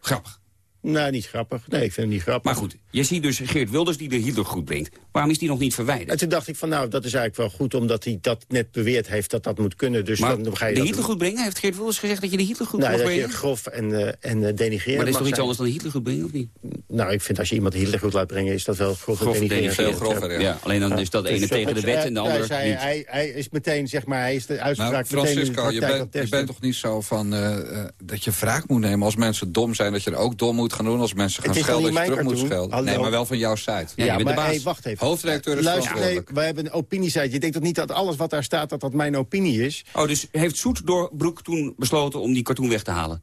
Grappig. Nou, niet grappig. Nee, ik vind hem niet grappig. Maar goed, je ziet dus Geert Wilders die de Hitlergroet brengt. Waarom is die nog niet verwijderd? En toen dacht ik van, nou, dat is eigenlijk wel goed... omdat hij dat net beweerd heeft dat dat moet kunnen. Dus Maar dan ga je de dat Hitlergroet brengen? Heeft Geert Wilders gezegd dat je de Hitlergroet Nou, mag dat je brengen? grof en, eh en eh, denigrerend Maar dat is toch iets anders dan de Hitlergroet brengen, of niet? Nou, ik vind als je iemand Hitler goed laat brengen... is dat wel grof, Grof en grover, Ja, ja. alleen dan is dat de ene Dus, tegen de dus, wet eh, en de hij andere zei, niet. Hij, hij is meteen, zeg maar, hij is de uitspraak Nou, meteen in de Francisco, je bent, je bent toch niet zo van eh, eh, dat je wraak moet nemen als mensen dom zijn... dat je er ook dom moet gaan doen als mensen gaan schelden... niet dat je mijn terug moet schelden. Hallo? Nee, maar wel van jouw site. Ja, je Ja, bent de maar baas. hey, wacht even. Hoofdredacteur is Luister, nee, wij hebben een opiniesite. Je denkt toch niet dat alles wat daar staat, dat dat mijn opinie is? Oh, dus heeft Soetdoorbroek toen besloten om die cartoon weg te halen?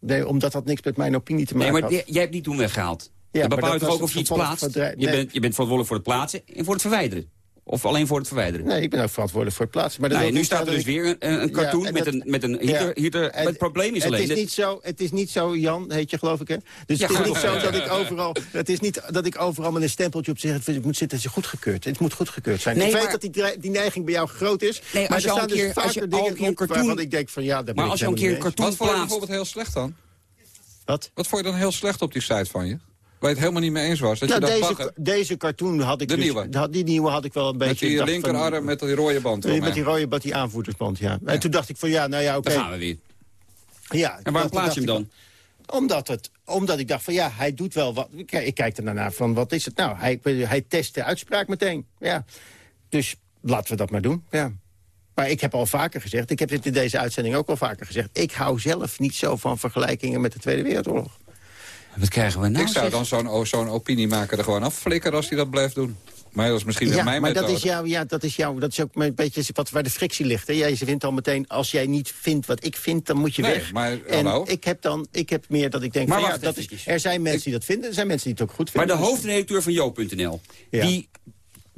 Nee, omdat dat niks met mijn opinie te Nee, maken maar had. jij, jij hebt die toen weggehaald. Ja, je maar bepaalt toch ook of je het iets plaatst? Je, nee. bent, je bent verantwoordelijk voor het plaatsen en voor het verwijderen. Of alleen voor het verwijderen. Nee, ik ben ook verantwoordelijk voor het plaatsen. Maar dat wil nu staat er dus weer een, een cartoon met, dat- een, met een Hitler. Ja. En het probleem is alleen... Het is, niet zo, het is niet zo, Jan, heet je geloof ik, hè? Dus Ja, het is niet zo dat ik overal... Het is niet dat ik overal met een stempeltje op zeg... het moet zitten, het is goedgekeurd. Het moet goedgekeurd zijn. Nee, ik weet dat die, die neiging bij jou groot is. Nee, maar als je er al staan een dus keer- als vaker je al dingen een keer een op cartoon- waarvan ik denk van... ja, daar ben Maar als je een keer een cartoon Wat vond je plaatst... bijvoorbeeld heel slecht dan? Wat? Wat vond je dan heel slecht op die site van je? Waar je het helemaal niet mee eens was. Dat Nou, je deze, bagger, deze cartoon had ik De dus- nieuwe? had- die nieuwe had ik wel een met beetje... die dacht van- linkerarm met die rode band met die rode band, die aanvoerdersband, ja. En toen dacht ik van, ja, nou ja, oké. Daar gaan we weer. Ja, En waarom plaats je hem dan? Omdat, het, omdat ik dacht van, ja, hij doet wel wat. Ik, kijk- ik kijk er daarna van, wat is het nou? Hij, hij test de uitspraak meteen, ja. Dus laten we dat maar doen, ja. Maar ik heb al vaker gezegd, ik heb dit in deze uitzending ook al vaker gezegd... ik hou zelf niet zo van vergelijkingen met de Tweede Wereldoorlog. Wat krijgen we nou? Ik zou zeg? dan zo'n zo'n opiniemaker er gewoon afflikkeren als hij dat blijft doen. Maar dat is misschien Ja, mijn maar dat is, jou, ja, dat is jou, dat is ook een beetje wat, waar de frictie ligt. Hè? Jij vindt al meteen, als jij niet vindt wat ik vind, dan moet je Nee, weg. maar, en hallo? ik heb dan, ik heb meer dat ik denk, Maar van, ja, dat is, er zijn mensen die dat vinden, er zijn mensen die het ook goed Maar vinden. de Dus- hoofdredacteur van Joop.nl, Ja. die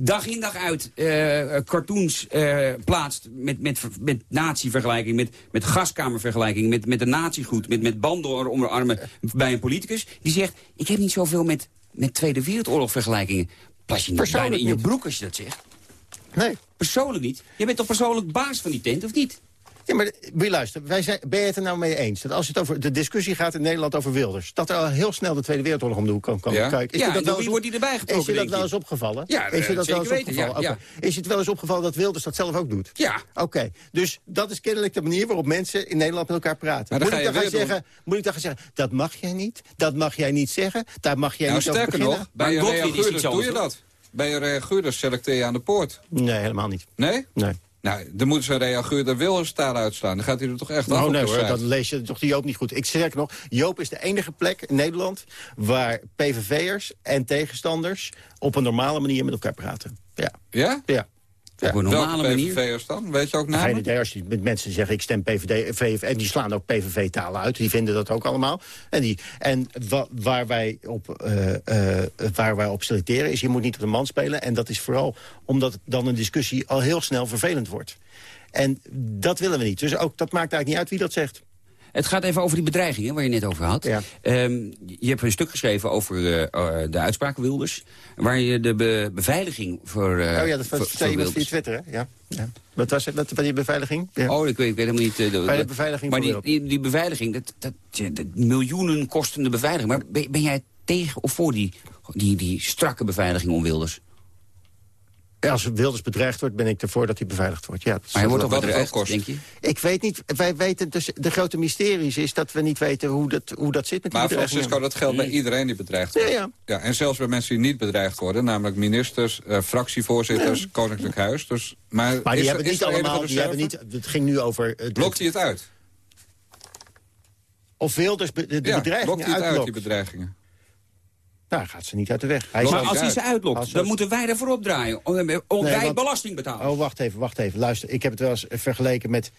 dag in dag uit eh, cartoons eh, plaatst met, met, met nazi-vergelijking, met, met gaskamervergelijking, met, met de nazi-goed, met, met banden om de armen bij een politicus, die zegt, ik heb niet zoveel met, met Tweede Wereldoorlog vergelijkingen. Plas je niet bijna in je broek als je dat zegt? Nee. Persoonlijk niet. Je bent toch persoonlijk baas van die tent, of niet? Ja, maar wil je luisteren, wij zijn, ben je het er nou mee eens? Dat als het over de discussie gaat in Nederland over Wilders... dat er al heel snel de Tweede Wereldoorlog om de hoek kan komen Ja? kijken. Ja, door wel wie eens wordt die erbij Is getrokken, je dat wel eens opgevallen? Ja, is je eh, dat wel eens weten, ja, opgevallen? ja. Oké. Is het wel eens opgevallen dat Wilders dat zelf ook doet? Ja. Oké, dus dat is kennelijk de manier waarop mensen in Nederland met elkaar praten. Maar dan Moet ga ik, je dan gaan zeggen, moet ik dan gaan zeggen, dat mag jij niet, dat mag jij niet zeggen, daar mag jij Nou, niet over sterker beginnen? nog, bij is reageurders doe je dat. Bij je reageurders selecteer je aan de poort. Nee, helemaal niet. Nee? Nee. Nou, dan moeten ze een reageurder Wilders taal uitslaan. Dan gaat hij er toch echt Nou op nee hoor, dan lees je toch die Joop niet goed. Ik zeg nog, Joop is de enige plek in Nederland... waar PVV'ers en tegenstanders op een normale manier met elkaar praten. Ja, Ja? ja. Op een normale manier. PVV'ers dan? Weet je ook Geen namen? idee, als je met mensen zeggen ik stem PVD, VV, en die slaan ook PVV-talen uit. Die vinden dat ook allemaal. En, die, en wa- waar, wij op, eh, waar wij op selecteren is, je moet niet op de man spelen. En dat is vooral omdat dan een discussie al heel snel vervelend wordt. En dat willen we niet. Dus ook, dat maakt eigenlijk niet uit wie dat zegt. Het gaat even over die bedreigingen waar je net over had. Ja. Ehm, je hebt een stuk geschreven over eh, eh, de uitspraak Wilders... waar je de be- beveiliging voor, eh oh ja, dat was via Wilders... Twitter, hè? Ja. ja. Wat was het? Wat, die beveiliging? Ja. Oh, ik weet, ik weet helemaal niet... Bij de beveiliging maar die, die, die beveiliging, dat, dat miljoenen kostende beveiliging. Maar ben, ben jij tegen of voor die, die, die strakke beveiliging om Wilders? Als Wilders bedreigd wordt, ben ik ervoor dat hij beveiligd wordt. Ja, dat is- Maar hij wordt wat toch bedreigd, kost. denk je? Ik weet niet, wij weten, dus de grote mysteries is dat we niet weten hoe dat, hoe dat zit met die Maar. Francisco, dat geldt bij iedereen die bedreigd wordt. Ja, ja. en zelfs bij mensen die niet bedreigd worden. Namelijk ministers, eh, fractievoorzitters, koninklijk huis. Dus, maar Maar die hebben er, niet allemaal, die hebben niet, het ging nu over... het- Blokt hij het uit? Of Wilders be- de, de ja, bedreigingen blokt hij het uit, die bedreigingen? Nou, gaat ze niet uit de weg. Hij Maar als hij ze uitlokt, dan moeten wij ervoor opdraaien. Om, om Nee, wij want- belasting betalen. Oh, wacht even, wacht even. Luister, ik heb het wel eens vergeleken met...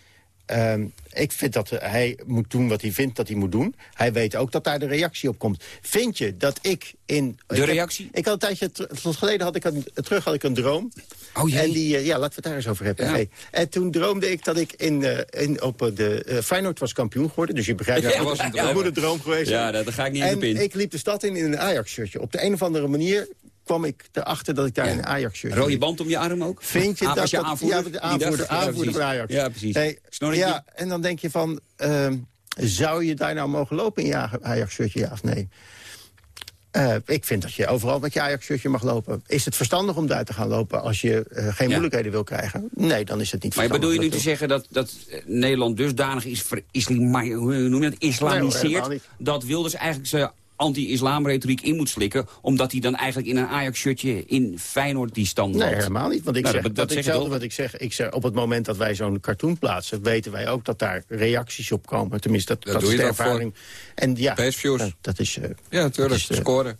ehm, ik vind dat hij moet doen wat hij vindt dat hij moet doen. Hij weet ook dat daar de reactie op komt. Vind je dat ik in... De ik heb- reactie? ik had een tijdje geleden had ik een, terug had ik een droom. Oh, jee. En die, eh, ja, laten we het daar eens over hebben. Ja. Hey. En toen droomde ik dat ik in, eh, in, op eh, de... Feyenoord was kampioen geworden, dus je begrijpt... Ja, dat was een het droom. een droom geweest. Ja, daar ga ik niet in En de pin. ik liep de stad in in een Ajax-shirtje. Op de een of andere manier kwam ik erachter dat ik daar een Ajax-shirtje Rode band om je arm ook? Vind je Ah, dat... je dat- aanvoerder? Ja, de aanvoerder, aanvoerder Ajax. Ja, precies. Ja, en dan denk je van... ehm, zou je daar nou mogen lopen in je Ajax-shirtje, ja of nee? Eh, ik vind dat je overal met je Ajax-shirtje mag lopen. Is het verstandig om daar te gaan lopen als je eh, geen moeilijkheden wil krijgen? Nee, dan is het niet Maar verstandig. bedoel je nu Dat te zeggen dat, dat eh, Nederland dusdanig is verislama- hoe noem je het, islamiseerd... helemaal niet. dat Wilders eigenlijk zijn anti-islamretoriek in moet slikken... omdat hij dan eigenlijk in een Ajax-shirtje in Feyenoord die stand Nee, had? helemaal niet. Want ik Nou, zeg, dat- dat, zeg wat ik zeg, ik zeg... Op het moment dat wij zo'n cartoon plaatsen... weten wij ook dat daar reacties op komen. Tenminste, dat, Dat dat doe is de voor. ervaring. En ja, Pageviews. dat, is... eh, Ja, natuurlijk. Dat is, eh, Scoren.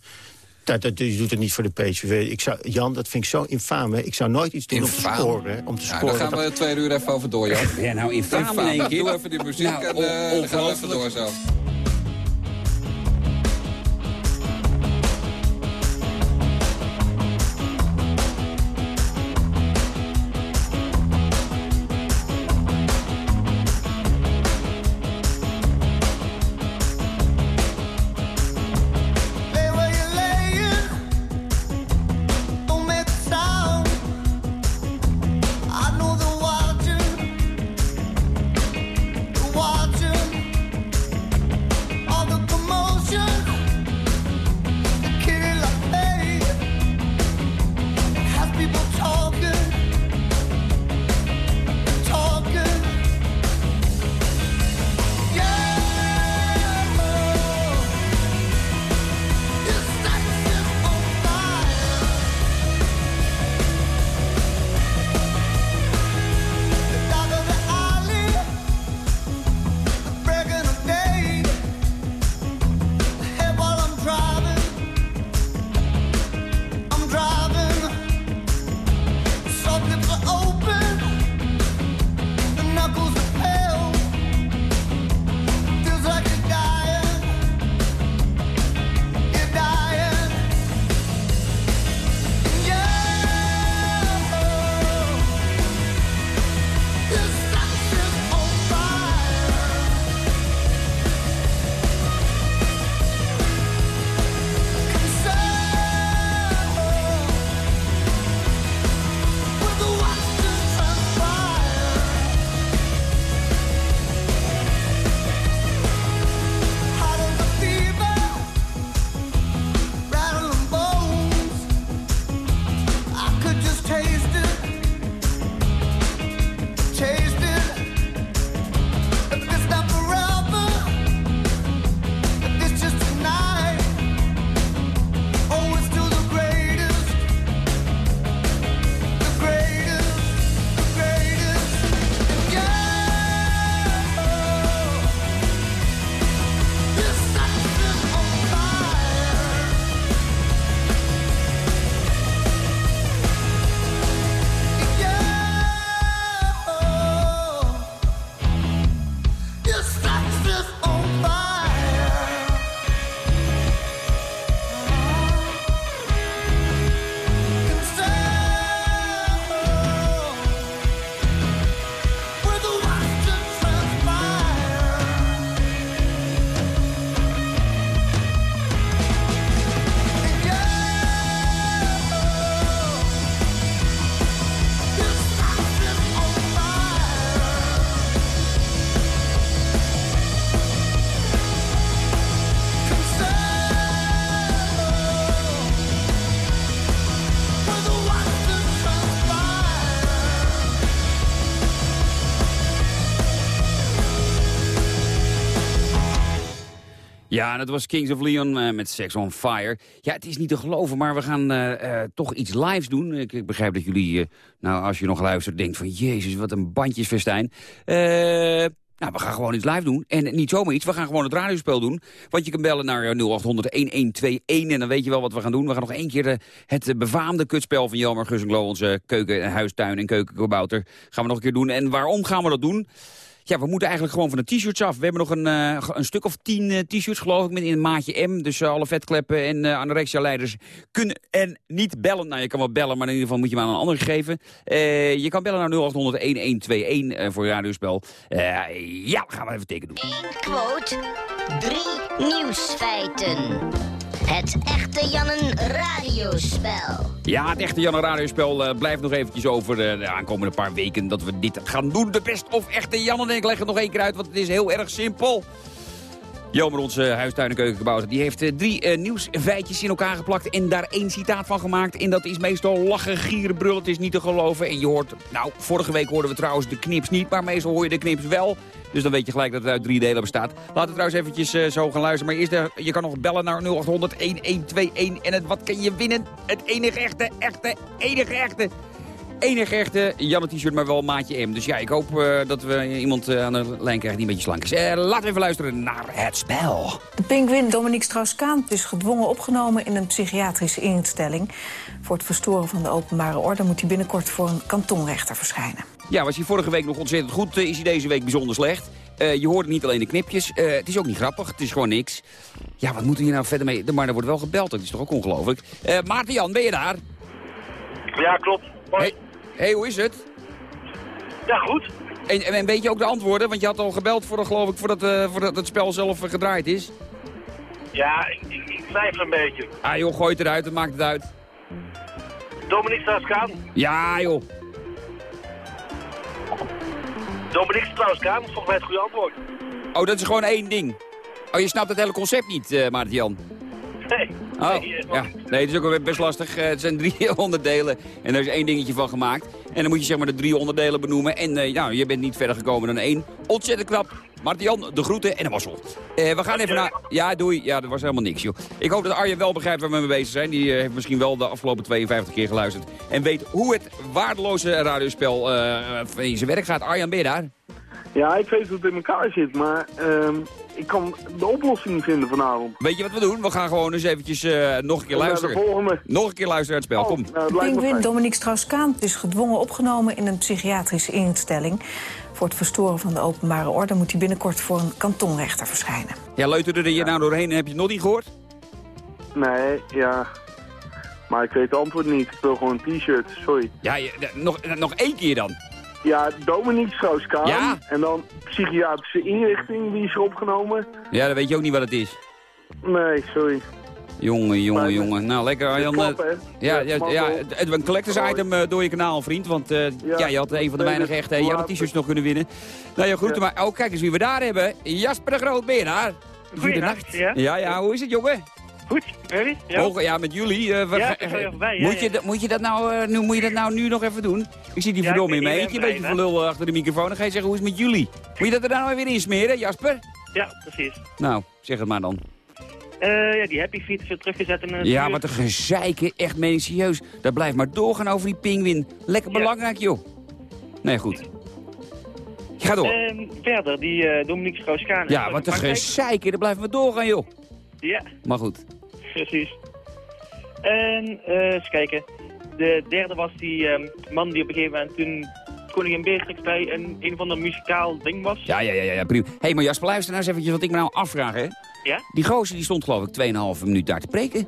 Dat, dat, je doet het niet voor de PSV. Ik zou, Jan, dat vind ik zo infaam. Hè. Ik zou nooit iets doen om te Infaam? scoren. hè. Om te Ja, scoren. daar gaan we twee uur even over door, Jan. Ja, nou, in Infaam. in één keer. Doe even die muziek Nou, en eh, dan gaan we even door zo. Ja, dat was Kings of Leon eh, met Sex on Fire. Ja, het is niet te geloven, maar we gaan eh, eh, toch iets lives doen. Ik, ik begrijp dat jullie, nou, als je nog luistert, denkt van... Jezus, wat een bandjesfestijn. Nou, we gaan gewoon iets live doen. En niet zomaar iets, we gaan gewoon het radiospel doen. Want je kan bellen naar eh, 0800-1121 en dan weet je wel wat we gaan doen. We gaan nog één keer eh, het befaamde kutspel van Jelmer Gussenglo... onze keuken, huistuin en keukenkabouter, gaan we nog een keer doen. En waarom gaan we dat doen? Ja, we moeten eigenlijk gewoon van de t-shirts af. We hebben nog een, eh, een stuk of tien eh, t-shirts, geloof ik, met in een maatje M. Dus eh, alle vetkleppen en anorexia-leiders kunnen en niet bellen. Nou, je kan wel bellen, maar in ieder geval moet je hem aan een ander geven. Je kan bellen naar 0800-1121 eh, voor je radiospel. Ja, gaan we even teken doen. Eén quote, drie nieuwsfeiten. Het echte Jannen radiospel. Ja, het echte Janne Radiospel eh, blijft nog eventjes over eh, de aankomende paar weken dat we dit gaan doen. De best of echte Janne. En ik leg het nog één keer uit, want het is heel erg simpel. Jelmer, onze huistuin- en keukengebouw, die heeft eh, drie eh, nieuwsfeitjes in elkaar geplakt en daar één citaat van gemaakt. En dat is meestal lachen, gieren, brullen, het is niet te geloven. En je hoort, nou, vorige week hoorden we trouwens de knips niet, maar meestal hoor je de knips wel. Dus dan weet je gelijk dat het uit drie delen bestaat. Laten we trouwens eventjes eh, zo gaan luisteren. Maar eerst, je kan nog bellen naar 0800 1121. En het, wat kan je winnen? Het enige echte, echte, enige echte enige echte Janne t-shirt, maar wel een maatje M. Dus ja, ik hoop eh, dat we iemand eh, aan de lijn krijgen die een beetje slank is. Eh, laten we even luisteren naar het spel. De pinguïn Dominique Strauss-Kaan is gedwongen opgenomen in een psychiatrische instelling. Voor het verstoren van de openbare orde moet hij binnenkort voor een kantonrechter verschijnen. Ja, was hij vorige week nog ontzettend goed, is hij deze week bijzonder slecht. Eh, je hoort niet alleen de knipjes, eh, het is ook niet grappig, het is gewoon niks. Ja, wat moeten we hier nou verder mee? Maar er wordt wel gebeld, dat is toch ook ongelooflijk. Eh Maarten Jan, ben je daar? Ja, klopt. Hoi. Hey, hey, hoe is het? Ja, goed. En, en, weet je ook de antwoorden? Want je had al gebeld voor, geloof ik, voordat, eh, voordat het spel zelf eh, gedraaid is. Ja, ik, ik, ik twijfel een beetje. Ah joh, gooi het eruit, het maakt het uit. Dominique Strauss-Kaan. Ja joh. Dominique Strauss-Kaan, volgens mij het goede antwoord. Oh, dat is gewoon één ding. Oh, je snapt het hele concept niet, eh Maarten Jan. Nee. Oh, ja. Nee, het is ook wel best lastig. Eh, het zijn drie onderdelen en er is één dingetje van gemaakt. En dan moet je zeg maar de drie onderdelen benoemen. En eh, nou, je bent niet verder gekomen dan één. Ontzettend knap. Maarten Jan, de groeten en een wassel. Eh, we gaan even naar... Ja, doei. Ja, dat was helemaal niks, joh. Ik hoop dat Arjen wel begrijpt waar we mee bezig zijn. Die heeft misschien wel de afgelopen 52 keer geluisterd. En weet hoe het waardeloze radiospel in zijn werk gaat. Arjan, ben je daar? Ja, ik weet hoe het in elkaar zit, maar ehm, ik kan de oplossing niet vinden vanavond. Weet je wat we doen? We gaan gewoon eens eventjes eh, nog een keer Naar de luisteren. volgende. Nog een keer luisteren naar het spel. Kom. Nou, De lijkt me pinguïn fijn. Dominique Strauss-Kaan is gedwongen opgenomen in een psychiatrische instelling. Voor het verstoren van de openbare orde moet hij binnenkort voor een kantonrechter verschijnen. Ja, leuterde er je nou doorheen en heb je het nog niet gehoord? Nee, ja. Maar ik weet het antwoord niet. Ik wil gewoon een t-shirt, sorry. Ja, je- eh, nog, eh, nog één keer dan. Ja, Dominique Strauss-Kaan. Ja. En dan psychiatrische inrichting, die is er opgenomen. Ja, dan weet je ook niet wat het is. Nee, sorry. Jongen, jongen, Maar- jongen. Nou, lekker Arjan. Klap, eh? Ja, ja, ja, het- een collectors item eh, door je kanaal, vriend. Want eh, ja. Ja. je had een van de weinige echte Janne later. t-shirts nog kunnen winnen. Nou ja, goed. Ja. Maar oh, kijk eens wie we daar hebben. Jasper de Groot, ben je daar? Goedenacht, ja. Ja, ja, hoe is het, jongen? Goed, jullie? Ja. Ja, met jullie. eh, we- Ja, ja, moet, je, moet, je dat nou, eh, nu, moet je dat nou nu nog even doen? Ik zie die verdomme in ik ben me hier eentje. Een beetje van lul achter de microfoon. Dan ga je zeggen, hoe is het met jullie? Moet je dat er nou weer in smeren, Jasper? Ja, precies. Nou, zeg het maar dan. Eh, ja, die happy feet is weer teruggezet in Ja, wat een gezeiken. Echt serieus. Dat blijft maar doorgaan over die pinguïn. Lekker belangrijk, joh. Nee, goed. Ga door. Ehm, verder, die Dominique Strauss-Kaan. is ja, wat een gezeiken. Dat blijft maar doorgaan, joh. Ja, Maar goed. Precies. En, eh eens kijken. De derde was die ehm, man die op een gegeven moment toen koningin Beatrix bij een, een of ander muzikaal ding was. Ja, ja, ja, ja, prima. Hé, hey, maar Jasper, luister nou eens eventjes wat ik me nou afvraag, hè. Ja? Die gozer die stond geloof ik 2,5 minuut daar te preken.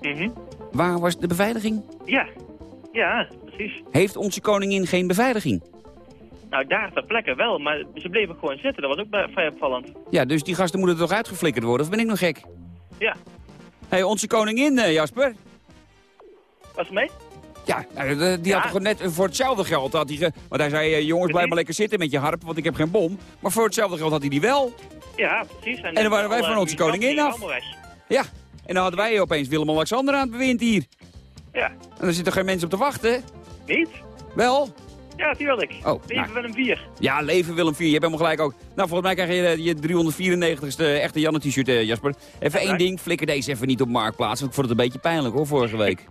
Mhm. Waar was de beveiliging? Ja. Ja, precies. Heeft onze koningin geen beveiliging? Nou, daar ter plekke wel, maar ze bleven gewoon zitten. Dat was ook vrij opvallend. Ja, dus die gasten moeten toch uitgeflikkerd worden, of ben ik nog gek? Ja. Hey, onze koningin, eh, Jasper. Was mee? Ja, nou, die had toch net voor hetzelfde geld had hij. Want hij zei, eh, jongens, blijf maar lekker zitten met je harp, want ik heb geen bom. Maar voor hetzelfde geld had hij die wel. Ja, precies. En dan waren wij van onze koningin af. Ja, en dan hadden wij opeens Willem-Alexander aan het bewind hier. Ja. En daar zitten geen mensen op te wachten. Niet? Wel? Ja, tuurlijk. Oh, Leven nou. Willem 4. Ja, leven Willem 4. Je hebt helemaal gelijk ook. Nou, volgens mij krijg je eh, je 394ste echte Janne t-shirt, eh, Jasper. Even één ding. Flikker deze even niet op Marktplaats. Want ik vond het een beetje pijnlijk hoor, vorige week.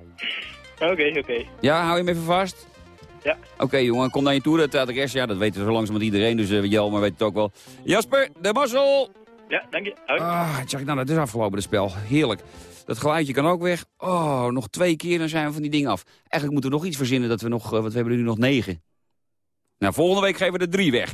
Oké, oké. Ja, hou je hem even vast? Ja. Oké jongen, kom naar je toe. Dat had ik eerst. Ja, dat weten zo langzamerhand iedereen. Dus uh, Jelmer weet het ook wel. Jasper, de mazzel! Ja, dank je. Hoi. Ah, zeg ik nou, dat is afgelopen, het spel. Heerlijk. Dat geluidje kan ook weg. Oh, nog twee keer, dan zijn we van die dingen af. Eigenlijk moeten we nog iets verzinnen dat we nog... eh, want we hebben er nu nog negen. Nou, volgende week geven we er drie weg.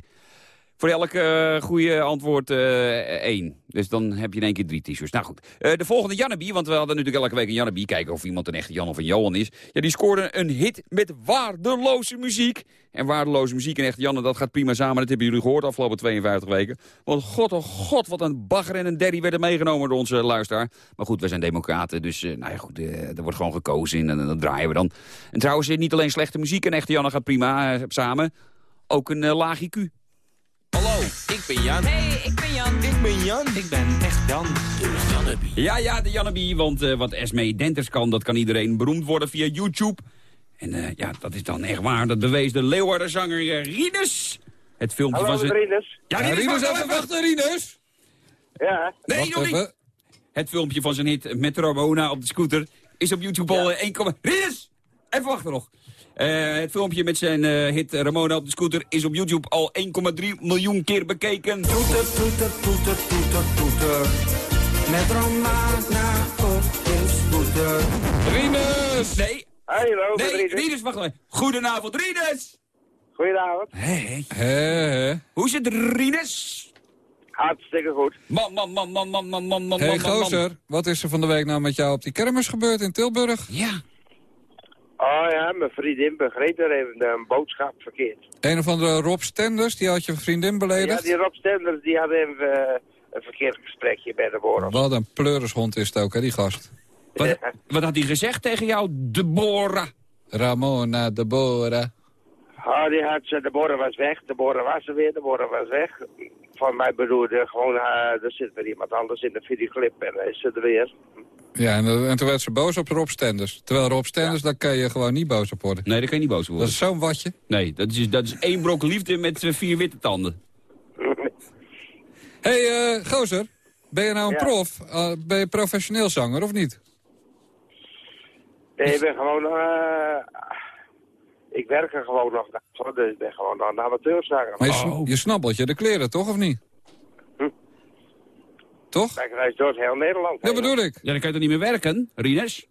Voor elk eh, goede antwoord eh, één. Dus dan heb je in één keer drie t-shirts. Nou goed, Eh, de volgende Janneby, want we hadden natuurlijk elke week een Janneby. Kijken of iemand een echte Jan of een Johan is. Ja, die scoorde een hit met waardeloze muziek. En waardeloze muziek en echt Janne, dat gaat prima samen. Dat hebben jullie gehoord de afgelopen 52 weken. Want god, oh god, wat een bagger en een derry werden meegenomen door onze luisteraar. Maar goed, we zijn democraten, dus nou ja, goed, er wordt gewoon gekozen en, en dat draaien we dan. En trouwens, niet alleen slechte muziek en echte Janne gaat prima samen. Ook een uh, laag IQ. Hallo, ik ben Jan. Hey, ik ben Jan. Ik ben Jan. Ik ben echt Jan. De Janneby. Ja, ja, de Janneby, want uh, wat Esme Denters kan, dat kan iedereen beroemd worden via YouTube. En uh, ja, dat is dan echt waar. Dat bewees de Leeuwarden-zanger uh, Rinus. Het filmpje Hallo, van zijn... Rinus. Ja, Ja, Rinus, Rinus, wacht, even wacht, wachten, Rinus. Ja, Nee, Wacht nog niet. even. Het filmpje van zijn hit met Ramona op de scooter is op YouTube al eh, 1, Rinus! Even wachten nog. Uh, het filmpje met zijn uh, hit Ramona op de scooter is op YouTube al 1,3 miljoen keer bekeken. Toeter, toeter, toeter, toeter, toeter. Met Romana op de scooter. Rinus! Nee, hallo, nee, Rinus. Rinus, wacht even. Goedenavond, Rinus! Goedenavond. Hé, Hé, hé. hoe is het, Rinus? Hartstikke goed. Man, man, man, man, man, man, man, man, Hey man. gozer, wat is er van de week nou met jou op die kermis gebeurd in Tilburg? Ja, Oh ja, mijn vriendin begreep er even een boodschap verkeerd. Een of andere Rob Stenders, die had je vriendin Ja, beledigd? die Rob Stenders die had even eh, een verkeerd gesprekje bij de borrel. Wat een pleurishond is het ook, hè, die gast. wat, wat had hij gezegd tegen jou, Deborah? Ramona de Bora. Oh, die had ze, de borrel was weg, de borrel was er weer, de borrel was weg. Van mij bedoelde gewoon, eh, er zit weer iemand anders in de videoclip en dan is ze er weer. Ja, en, en toen werd ze boos op Rob Stenders. Terwijl Rob Stenders, daar kan je gewoon niet boos op worden. Nee, daar kan je niet boos Dat worden. is zo'n watje. Nee, dat is, dat is één brok liefde met eh, vier witte tanden. Hé, hey, eh, gozer, ben je nou een Ja. prof? Uh, ben je professioneel zanger of niet? Nee, ik ben gewoon, eh, ik werk er gewoon nog naast, dus ik ben gewoon nog een amateurzanger. Maar je, sn- Oh. je snabbelt je de kleren, toch, of niet? Hm. Toch? Ik reis door heel Nederland. Dat heen. bedoel ik. Ja, dan kan je toch niet meer werken, Rinus?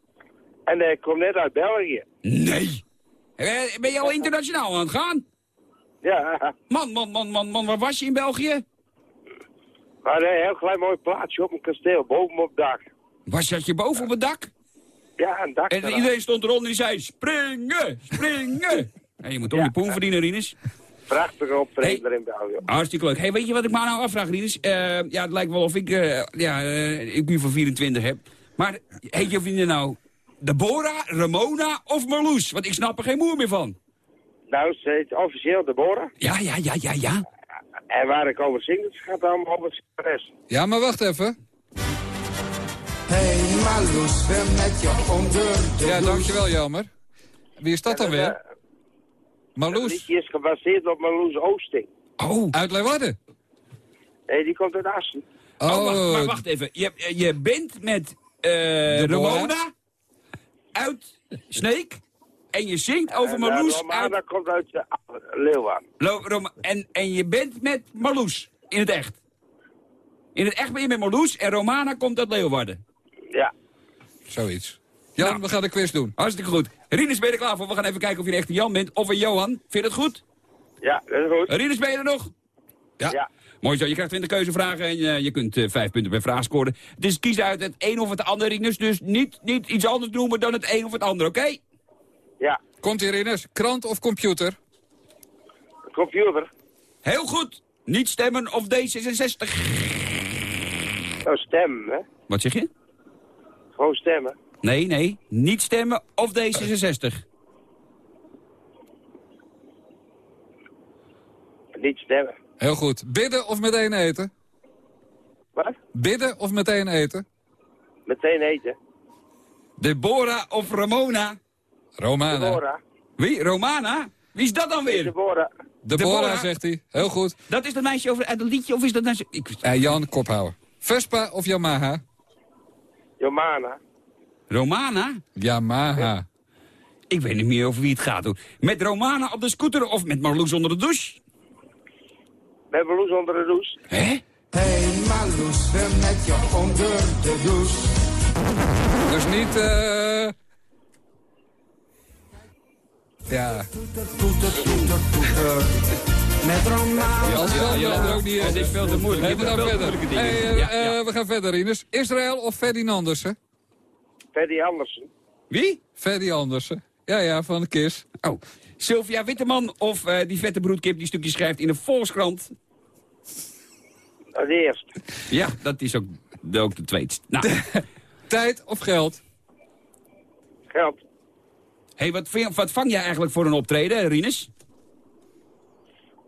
En eh, ik kom net uit België. Nee. Eh, Ben je al internationaal aan het gaan? Ja, Man, man, man, man, man, waar was je in België? maar een heel klein mooi plaatsje op een kasteel, boven op het dak. Was dat je boven op het dak? Ja, een dak. En iedereen stond eronder en die zei, springen, springen. Hey, je moet toch Ja. je poen verdienen, Rinus. Prachtige optreden in België. Hartstikke leuk. Hey, weet je wat ik me nou afvraag, Rinus? Eh, ja, het lijkt wel of ik, eh ja, eh, ik nu van 24 heb. Maar heet je vriendin nou Deborah, Ramona of Marloes? Want ik snap er geen moer meer van. Nou, ze heet officieel Deborah. Ja, ja, ja, ja, ja. En waar ik over zing, het gaat allemaal over stress. Ja, maar wacht even. Hey Marloes, we met je onder de Ja, dankjewel, Jelmer. Wie is dat dan weer? Het Marloes? liedje is gebaseerd op Marloes Oosting. Oh, Uit Leeuwarden? Nee, die komt uit Assen. oh wacht, maar wacht even. Je, je bent met eh? Ramona uit Sneek en je zingt over En, Marloes eh, Romana uit... komt uit uh, Leeuwarden. Lo- en, en je bent met Marloes in het echt. In het echt ben je met Marloes en Romana komt uit Leeuwarden. Ja. Zoiets. Jan, Nou. we gaan de quiz doen. Hartstikke goed. Rinus, ben je er klaar voor? We gaan even kijken of je een echte Jan bent of een Johan. Vind je dat goed? Ja, dat is goed. Rinus, ben je er nog? Ja. Ja. Mooi zo, je krijgt 20 keuzevragen en je, je kunt eh, vijf punten per vraag scoren. Dus kies uit het een of het ander, Rinus. Dus niet, niet iets anders noemen dan het een of het ander, oké? Ja. Komt hier, Ines. Krant of computer? Computer. Heel goed. Niet stemmen of D66. Nou, stem, hè. Wat zeg je? Gewoon stemmen. Nee, nee. Niet stemmen of D66. Niet stemmen. Heel goed. Bidden of meteen eten? Wat? Bidden of meteen eten? Meteen eten. Deborah of Ramona? Romana. Deborah. Wie? Romana? Wie is dat dan weer? Deborah. Deborah, Deborah. zegt hij. Heel goed. Dat is dat meisje over uit het liedje, of is dat nou... Ik... Eh, Jan, kophouwer. Vespa of Yamaha? Jomana. Romana? Yamaha. Ik weet niet meer over wie het gaat. Hoor. Met Romana op de scooter of met Marloes onder de douche? We hebben Loes onder de douche. Hè? Hey Marloes, met je onder de douche. Dus niet... eh Ja. Met Romana. Als Ja, er ook niet in. Het is veel te moeilijk. Hey, we Je gaan verder. Hey, eh, Ja, ja. eh, we gaan verder, Rinus. Israël of Ferdinandersen? Freddy Andersen. Wie? Ferdy Andersen. Ja, ja, van de KIS. Oh, Sylvia Witteman of eh, die vette broedkip die stukjes schrijft in de Volkskrant? Dat is eerst. Ja, dat is ook, de- ook de tweede. Nou, Tijd of geld? Geld. Hey, wat, wat vang jij eigenlijk voor een optreden, Rinus?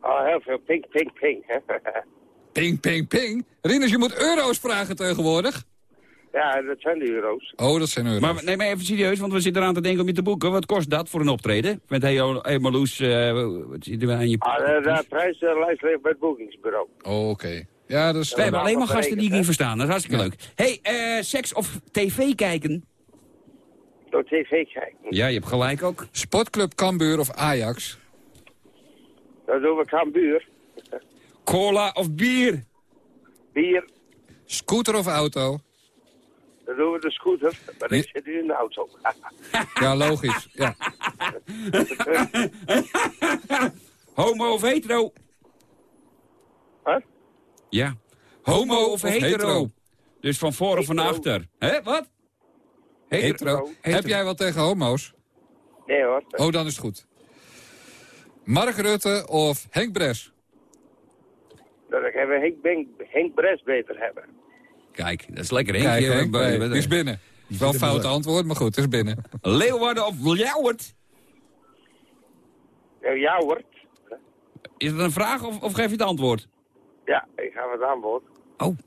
Oh, heel veel. Pink, pink, pink. Ping, ping, ping. Rinus, je moet euro's vragen tegenwoordig. ja, dat zijn de euro's. Oh, dat zijn euro's. Maar neem maar even serieus, want we zitten eraan te denken om je te boeken. Wat kost dat voor een optreden? Met hey, hey Marloes, eh, wat zit er aan je... Ah, de, de prijslijst ligt bij het boekingsbureau. Oh, oké. Ja, dat is... We hebben alleen maar gasten die ik niet verstaan. Dat is hartstikke leuk. hey, eh, seks of tv kijken? Door tv kijken. Ja, je hebt gelijk ook. Sportclub Cambuur of Ajax? Dan doen we Cambuur. Cola of bier? Bier. Scooter of auto? Dan doen we de scooter. Maar ik zit nu in de auto. Ja, logisch. Ja. Homo of hetero? Wat? Ja. Homo of, hetero? hetero? Dus van voor of van achter? Hè, wat? Hetero. Heb jij wat tegen homo's? Nee hoor. Oh, dan is het goed. Mark Rutte of Henk Bres? Dan gaan we Henk, Henk, Henk Bres beter hebben. Kijk, dat is lekker. Henk. Kijk, nee, is binnen. Wel een fout antwoord, maar goed, het is binnen. Leeuwarden of Ljouwert? Ja, ja hoor. Is dat een vraag of, of geef je het antwoord? Ja, ik ga het aanbod. Oh.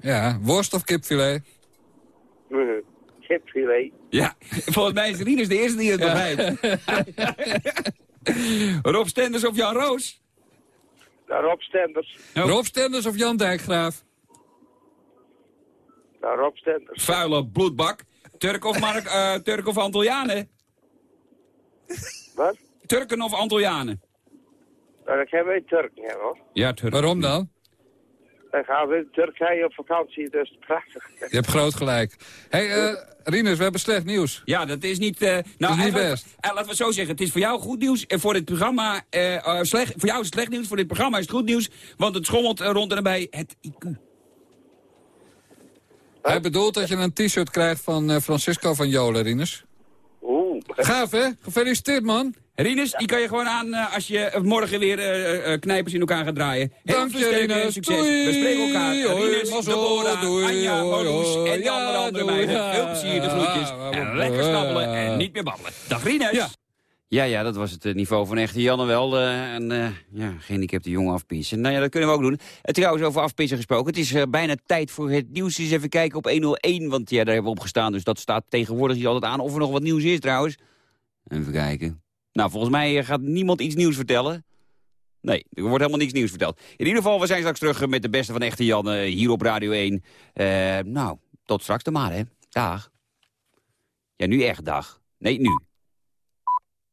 Ja, worst of kipfilet? Kipfilet. Ja, volgens mij is Rinus de eerste die het begrijpt. Rob Stenders of Jan Roos? Naar Rob Stenders. Rob Stenders of Jan Dijkgraaf? Naar Rob Stenders. Vuile bloedbak. Turk of, Mark, eh, Turk of Antillianen? Wat? Turken of Antillianen? Nou, gaan we in Turkije hebben hoor. Ja, Turk. Waarom dan? Dan gaan we in Turkije op vakantie, dus prachtig. Je hebt groot gelijk. hey, eh Rinus, we hebben slecht nieuws. Ja, dat is niet... eh, nou, is niet best. eh, laten we het zo zeggen. Het is voor jou goed nieuws. En voor dit programma... slecht, voor jou is het slecht nieuws. Voor dit programma is het goed nieuws. Want het schommelt rond en nabij het IQ. Hij bedoelt dat je een t-shirt krijgt van eh, Francisco van Jolen, Rinus. Gaaf, hè? Gefeliciteerd, man. Rinus, die kan je gewoon aan eh, als je morgen weer eh, eh, knijpers in elkaar gaat draaien. Heel Dank veel sterkte en Rinus. succes. Doei. We spreken elkaar. Hoi, Rinus, mazzel. Deborah, Doei. Anja, Marloes en die andere Ja, andere meiden. Veel plezier, de groetjes. En lekker snabbelen en niet meer babbelen. Dag Rinus. Ja. Ja, ja, dat was het eh, niveau van echte Janne wel. eh, en eh ja, gehandicapte jongen afpissen. Nou ja, dat kunnen we ook doen. Eh, trouwens, over afpissen gesproken. Het is bijna tijd voor het nieuws. Eens even kijken op 101, want ja, daar hebben we op gestaan. Dus dat staat tegenwoordig hier altijd aan. Of er nog wat nieuws is trouwens. Even kijken. Nou, volgens mij gaat niemand iets nieuws vertellen. Nee, er wordt helemaal niks nieuws verteld. In ieder geval, we zijn straks terug met de beste van echte Janne hier op Radio 1. Eh, nou, tot straks dan maar, hè. Dag. Ja, nu echt dag. Nee, nu.